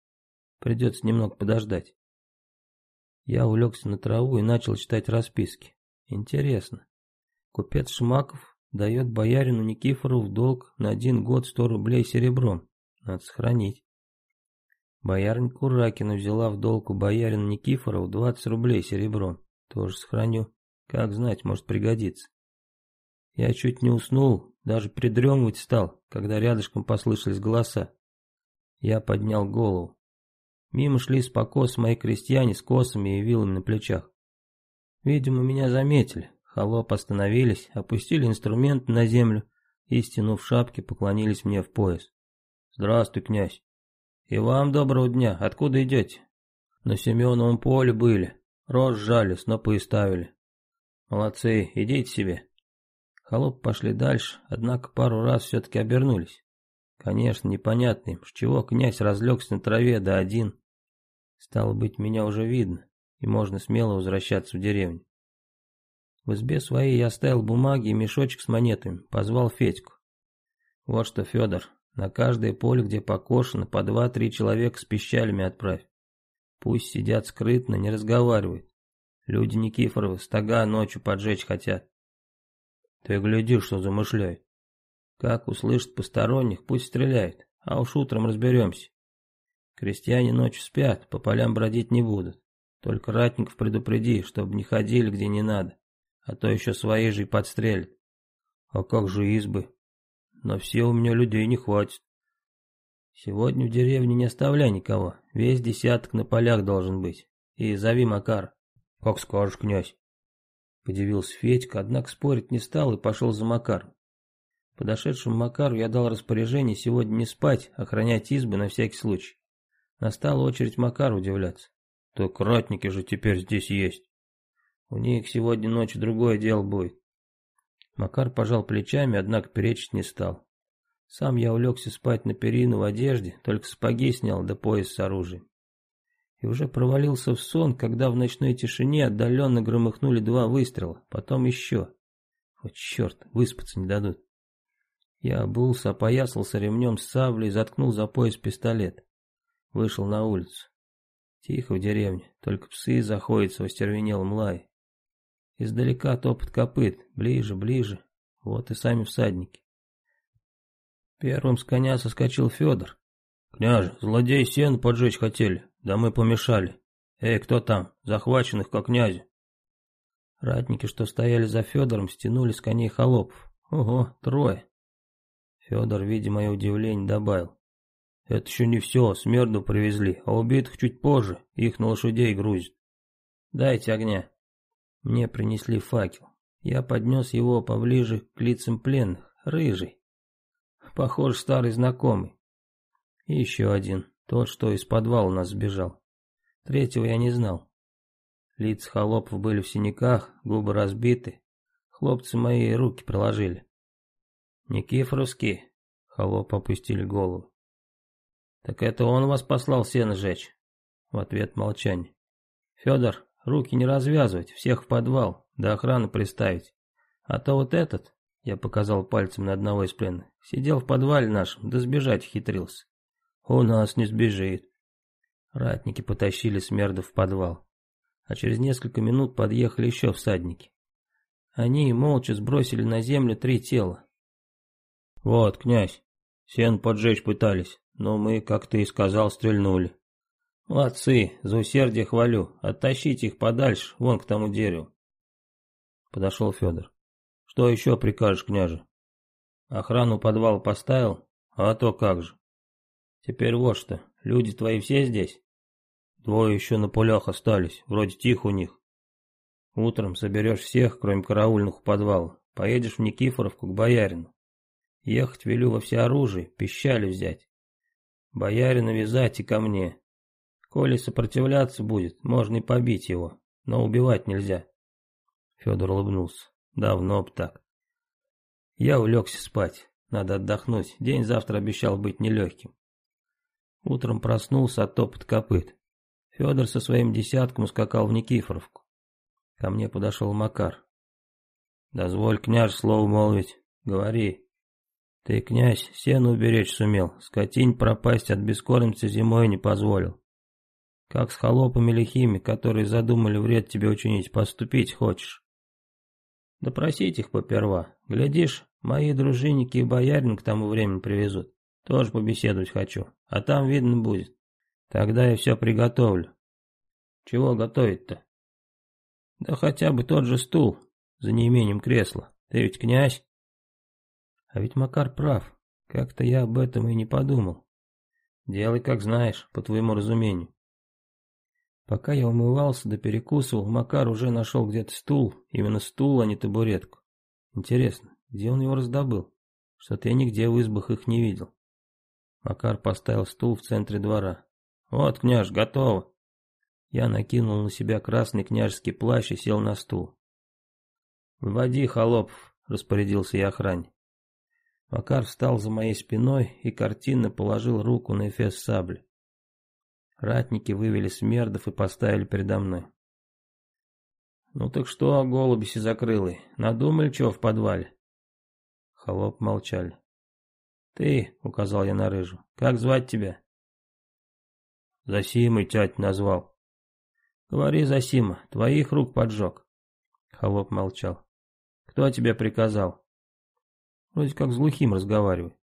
Придется немного подождать. Я улегся на траву и начал читать расписки. Интересно. Купец Шмаков дает боярину Никифору в долг на один год сто рублей серебром. Надо сохранить. Боярин Куракина взяла в долг у боярина Никифорова двадцать рублей серебром. Тоже сохраню. Как знать, может пригодиться. Я чуть не уснул, даже придремывать стал, когда рядышком послышались голоса. Я поднял голову. Мимо шли с покос мои крестьяне с косами и вилами на плечах. Видимо, меня заметили. Холоп остановились, опустили инструмент на землю и, стянув шапки, поклонились мне в пояс. «Здравствуй, князь!» «И вам доброго дня. Откуда идете?» «На Семеновом поле были. Рожь жали, снопы ставили. Молодцы, идите себе. Холоп пошли дальше, однако пару раз все-таки обернулись. Конечно, непонятно им, с чего князь разлегся на траве, да один. Стало быть, меня уже видно, и можно смело возвращаться в деревню. В избе своей я оставил бумаги и мешочек с монетами, позвал Федьку. Вот что, Федор, на каждое поле, где покошено, по два-три человека с пищалями отправь. Пусть сидят скрытно, не разговаривают. Люди Никифоровы стога ночью поджечь хотят. Ты гляди, что замышляют. Как услышат посторонних, пусть стреляют, а уж утром разберемся. Крестьяне ночью спят, по полям бродить не будут. Только ратников предупреди, чтобы не ходили где не надо, а то еще свои же и подстрелят. А как же избы? Но все у меня людей не хватит. Сегодня в деревне не оставляй никого, весь десяток на полях должен быть. И зови Макар. Как скажешь, князь. Подивился Федька, однако спорить не стал и пошел за Макаром. Подошедшему Макару я дал распоряжение сегодня не спать, охранять избы на всякий случай. Настала очередь Макару удивляться. Так ратники же теперь здесь есть. У них сегодня ночью другое дело будет. Макар пожал плечами, однако перечить не стал. Сам я улегся спать на перину в одежде, только сапоги снял да пояс с оружием. И уже провалился в сон, когда в ночной тишине отдаленно громыхнули два выстрела, потом еще. Вот черт, выспаться не дадут. Я обулся, опоясался ремнем с саблей, заткнул за пояс пистолет. вышел на улицу. Тихо в деревне, только псы заходятся в лае. Издалека топот копыт, ближе, ближе, вот и сами всадники. Первым с коня соскочил Федор. «Княже, злодеи сено поджечь хотели, да мы помешали. Эй, кто там? Захваченных ко князю!» Ратники, что стояли за Федором, стянули с коней холопов. Ого, трое. Федор, видя мое удивление, добавил. Это еще не все, смерду привезли, а убитых чуть позже, их на лошадей грузят. Дайте огня. Мне принесли факел. Я поднес его поближе к лицам пленных, рыжий. Похож старый знакомый. И еще один, тот, что из подвала у нас сбежал. Третьего я не знал. Лица холопов были в синяках, губы разбиты. Хлопцы мои руки приложили. Никифоровский, холоп опустили голову. Так это он вас послал сено жечь? В ответ молчание. Федор, руки не развязывать, всех в подвал, до охраны приставить. А то вот этот, я показал пальцем на одного из пленных, сидел в подвале нашем, да сбежать хитрился. У нас не сбежит. Ратники потащили смерда в подвал. А через несколько минут подъехали еще всадники. Они молча сбросили на землю три тела. Вот, князь, сен поджечь пытались, но мы, как ты и сказал, стрельнули. Молодцы, за усердие хвалю, оттащите их подальше, вон к тому дереву. Подошел Федор. Что еще прикажешь, княже? Охрану подвал поставил? А то как же. Теперь вот что, люди твои все здесь? Двое еще на полях остались, вроде тихо у них. Утром соберешь всех, кроме караульных у подвала. Поедешь в Никифоровку к боярину. Ехать велю во всеоружие, пищали взять. Боярина вязать и ко мне. Коли сопротивляться будет, можно и побить его, но убивать нельзя. Федор улыбнулся. Давно б так. Я улегся спать. Надо отдохнуть. День завтра обещал быть нелегким. Утром проснулся от топот копыт. Федор со своим десятком скакал в Никифоровку. Ко мне подошел Макар. «Дозволь, княж, слово молвить. Говори. Ты, князь, сено уберечь сумел, скотинь пропасть от бескормицы зимой не позволил. Как с холопами лихими, которые задумали вред тебе учинить, поступить хочешь?» Допросить их поперва. Глядишь, мои дружинники и боярин к тому времени привезут. Тоже побеседовать хочу. А там видно будет. Тогда я все приготовлю. Чего готовить-то? Да хотя бы тот же стул, за неимением кресла. Ты ведь князь. А ведь Макар прав. Как-то я об этом и не подумал. Делай, как знаешь, по твоему разумению. Пока я умывался да перекусывал, Макар уже нашел где-то стул, именно стул, а не табуретку. Интересно, где он его раздобыл? Что-то я нигде в избах их не видел. Макар поставил стул в центре двора. «Вот, княж, готово!» Я накинул на себя красный княжеский плащ и сел на стул. «Вводи, холопов!» — распорядился я охране. Макар встал за моей спиной и картинно положил руку на эфес сабли. Ратники вывели смердов и поставили передо мной. «Ну так что, голуби сизокрылые, надумали чего в подвале?» Холоп молчали. «Ты», — указал я на рыжу, — «как звать тебя?» Засимой тять назвал. Говори, Засима, твоих рук поджег. Холоп молчал. Кто тебе приказал? Вроде как с глухим разговариваю.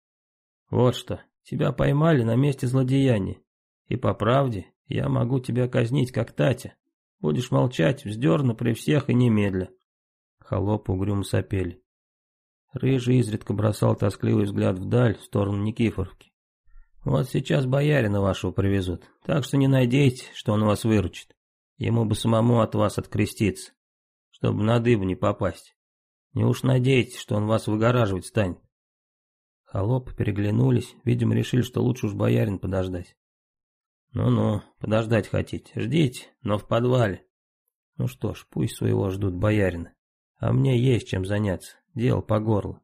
Вот что, тебя поймали на месте злодеяния. И по правде, я могу тебя казнить, как Татя. Будешь молчать, вздерну при всех и немедля. Холоп угрюм сопели. Рыжий изредка бросал тоскливый взгляд вдаль, в сторону Никифоровки. Вот сейчас боярина вашего привезут, так что не надейтесь, что он вас выручит. Ему бы самому от вас откреститься, чтобы на дыбу не попасть. Не уж надейтесь, что он вас выгораживать станет. Холопы переглянулись, видимо, решили, что лучше уж боярин подождать. Ну-ну, подождать хотите, ждите, но в подвале. Ну что ж, пусть своего ждут боярина. А мне есть чем заняться, дело по горло.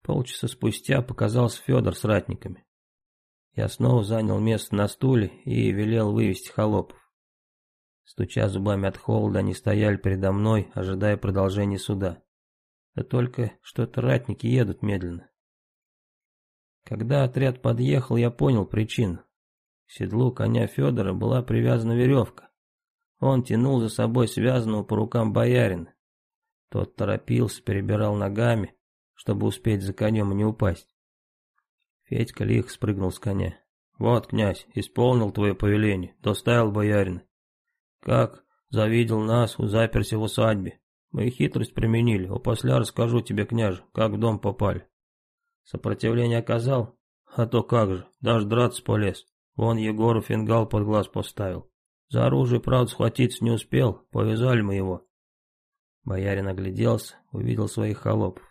Полчаса спустя показался Федор с ратниками. Я снова занял место на стуле и велел вывести холопов. Стуча зубами от холода, они стояли передо мной, ожидая продолжения суда. Да только что-то ратники едут медленно. Когда отряд подъехал, я понял причину. К седлу коня Федора была привязана веревка. Он тянул за собой связанного по рукам боярина. Тот торопился, перебирал ногами, чтобы успеть за конем и не упасть. Федька лихо спрыгнул с коня. «Вот, князь, исполнил твое повеление, доставил боярина. Как завидел нас, заперся в усадьбе. Мы хитрость применили, а после расскажу тебе, княже, как в дом попали. Сопротивление оказал? А то как же, даже драться полез. Вон Егору фингал под глаз поставил. За оружие, правда, схватиться не успел, повязали мы его. Боярин огляделся, увидел своих холопов.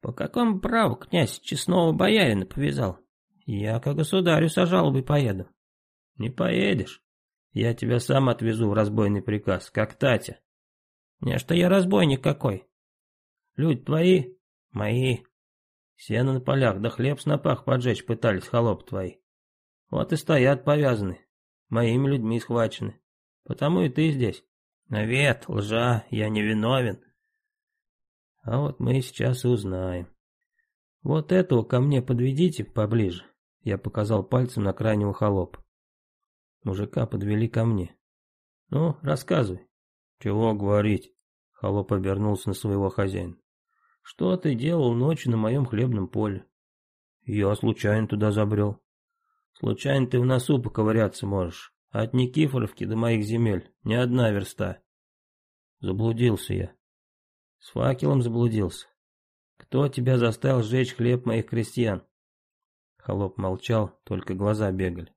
«По какому праву князь честного боярина повязал? Я к государю со жалобой поеду». «Не поедешь. Я тебя сам отвезу в разбойный приказ, как Татя». «Не, что я разбойник какой. Люди твои? Мои. Сено на полях, да хлеб с напах поджечь пытались холоп твои. Вот и стоят повязаны, моими людьми схвачены. Потому и ты здесь. Навет, лжа, я не виновен. А вот мы сейчас и узнаем. Вот этого ко мне подведите поближе. Я показал пальцем на крайнего холопа. Мужика подвели ко мне. Ну, рассказывай. Чего говорить? Холоп обернулся на своего хозяина. Что ты делал ночью на моем хлебном поле? Я случайно туда забрел. Случайно ты в носу поковыряться можешь. От Никифоровки до моих земель не одна верста. Заблудился я. С факелом заблудился. Кто тебя заставил сжечь хлеб моих крестьян? Холоп молчал, только глаза бегали.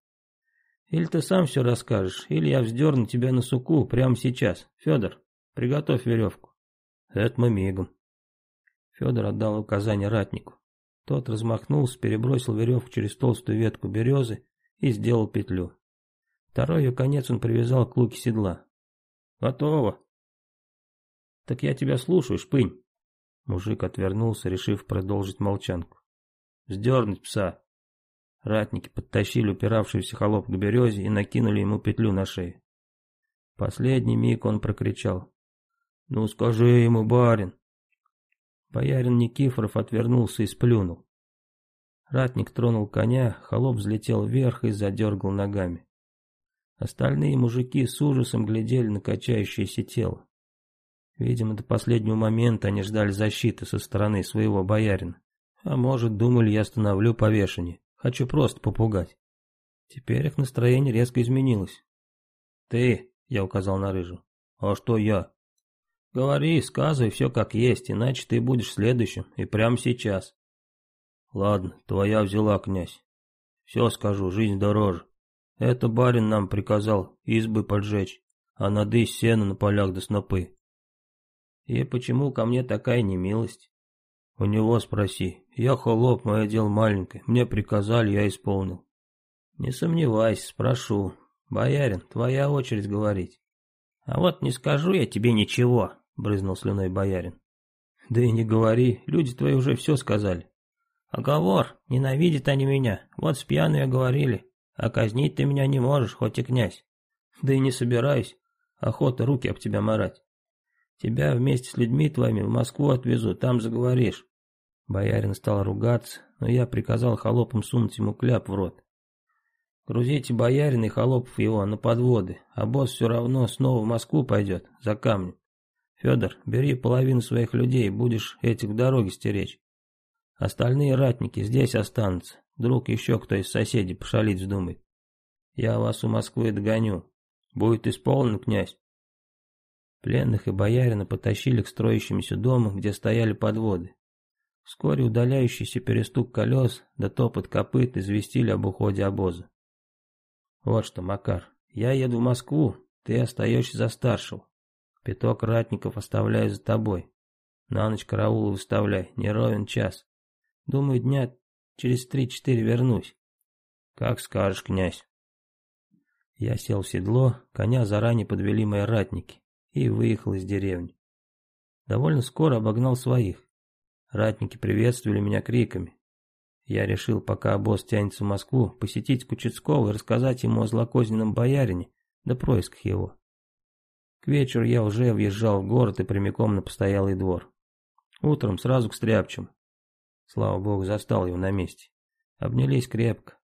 Или ты сам все расскажешь, или я вздерну тебя на суку прямо сейчас. Федор, приготовь веревку. Это мы мигом. Федор отдал указание ратнику. Тот размахнулся, перебросил веревку через толстую ветку березы и сделал петлю. Второй ее конец он привязал к луке седла. «Готово!» «Так я тебя слушаю, шпынь!» Мужик отвернулся, решив продолжить молчанку. «Сдернуть пса!» Ратники подтащили упиравшийся холоп к березе и накинули ему петлю на шею. Последний миг он прокричал. «Ну скажи ему, барин!» Боярин Никифоров отвернулся и сплюнул. Ратник тронул коня, холоп взлетел вверх и задергал ногами. Остальные мужики с ужасом глядели на качающееся тело. Видимо, до последнего момента они ждали защиты со стороны своего боярина. А может, думали, я остановлю повешение. Хочу просто попугать. Теперь их настроение резко изменилось. «Ты», — я указал на рыжу. «А что я?» Говори, сказывай все как есть, иначе ты будешь следующим, и прямо сейчас. Ладно, твоя взяла, князь. Все скажу, жизнь дороже. Это барин нам приказал избы поджечь, а нады сено на полях до снопы. И почему ко мне такая немилость? У него спроси. Я холоп, мое дело маленькое. Мне приказали, я исполнил. Не сомневайся, спрошу. Боярин, твоя очередь говорить. А вот не скажу я тебе ничего, брызнул слюной боярин. Да и не говори, люди твои уже все сказали. Оговор, ненавидят они меня, вот с пьяную говорили, а казнить ты меня не можешь, хоть и князь. Да и не собираюсь, охота руки об тебя марать. Тебя вместе с людьми твоими в Москву отвезу, там заговоришь. Боярин стал ругаться, но я приказал холопам сунуть ему кляп в рот. Грузите боярина и холопов его на подводы, а босс все равно снова в Москву пойдет, за камнем. Федор, бери половину своих людей, будешь этих в дороге стеречь. Остальные ратники здесь останутся. Вдруг еще кто из соседей пошалить вздумает. Я вас у Москвы догоню. Будет исполнен, князь. Пленных и боярина потащили к строящемуся дому, где стояли подводы. Вскоре удаляющийся перестук колес да топот копыт известили об уходе обоза. Вот что, Макар, я еду в Москву, ты остаешься за старшего. Пяток ратников оставляю за тобой. На ночь караул выставляй, не ровен час. Думаю, дня через три-четыре вернусь. Как скажешь, князь. Я сел в седло, коня заранее подвели мои ратники и выехал из деревни. Довольно скоро обогнал своих. Ратники приветствовали меня криками. Я решил, пока обоз тянется в Москву, посетить Кучецкого и рассказать ему о злокозненном боярине, да происках его. К вечеру я уже въезжал в город и прямиком на постоялый двор. Утром сразу к Стряпчему. Слава богу, застал его на месте. Обнялись крепко.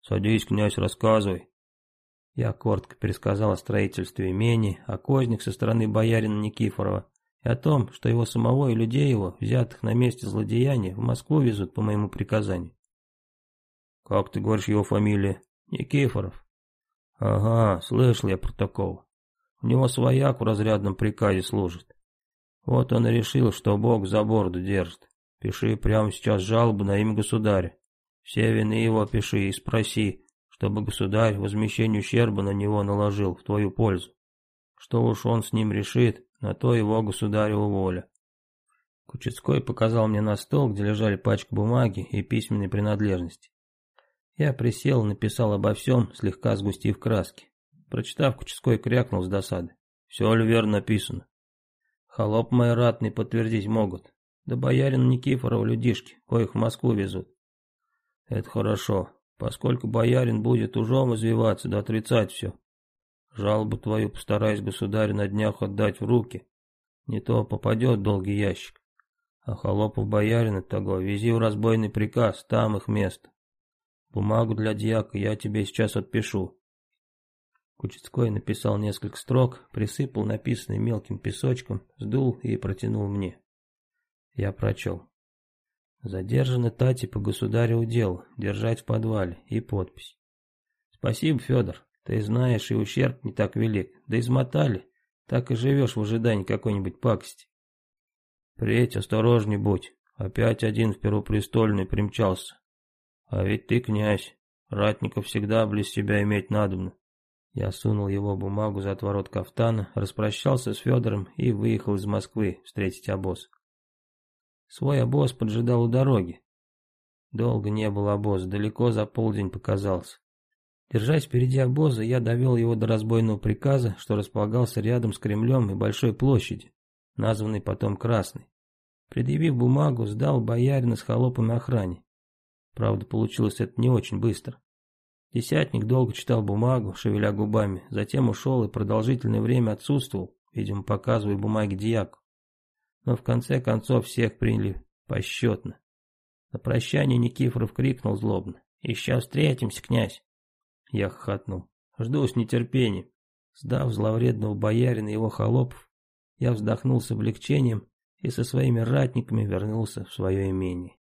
«Садись, князь, рассказывай». Я коротко пересказал о строительстве имени, о кознях со стороны боярина Никифорова и о том, что его самого и людей его, взятых на месте злодеяния, в Москву везут по моему приказанию. «Как ты говоришь его фамилия?» «Никифоров». «Ага, слышал я про такого. У него свояк в разрядном приказе служит. Вот он и решил, что Бог за борду держит. Пиши прямо сейчас жалобу на имя государя. Все вины его пиши и спроси, чтобы государь возмещение ущерба на него наложил в твою пользу. Что уж он с ним решит, на то его государева воля. Кучецкой показал мне на стол, где лежали пачка бумаги и письменной принадлежности. Я присел и написал обо всем, слегка сгустив краски. Прочитав, Кучецкой крякнул с досады. Все ли верно написано? Холоп мои ратные подтвердить могут. Да боярин Никифорова людишки, коих в Москву везут. Это хорошо, поскольку боярин будет ужом извиваться да отрицать все. Жалобу твою постараюсь государю на днях отдать в руки. Не то попадет долгий ящик. А холопов боярина того вези в разбойный приказ, там их место. Бумагу для дьяка я тебе сейчас отпишу. Кучецкой написал несколько строк, присыпал написанный мелким песочком, сдул и протянул мне. Я прочел. Задержаны Тати по государеву делу, держать в подвале, и подпись. Спасибо, Федор, ты знаешь, и ущерб не так велик, да измотали, так и живешь в ожидании какой-нибудь пакости. Впредь осторожней будь, опять один в первопрестольный примчался. А ведь ты князь, ратников всегда близ себя иметь надобно. Я сунул его бумагу за отворот кафтана, распрощался с Федором и выехал из Москвы встретить обоз. Свой обоз поджидал у дороги. Долго не был обоз, далеко за полдень показался. Держась впереди обоза, я довел его до разбойного приказа, что располагался рядом с Кремлем и Большой площади, названной потом Красной. Предъявив бумагу, сдал боярина с холопами охране. Правда, получилось это не очень быстро. Десятник долго читал бумагу, шевеля губами, затем ушел и продолжительное время отсутствовал, видимо, показывая бумаги дьяку. Но в конце концов всех приняли посчетно. На прощание Никифоров крикнул злобно. «Еще встретимся, князь!» Я хохотнул. «Жду с нетерпением». Сдав зловредного боярина и его холопов, я вздохнул с облегчением и со своими ратниками вернулся в свое имение.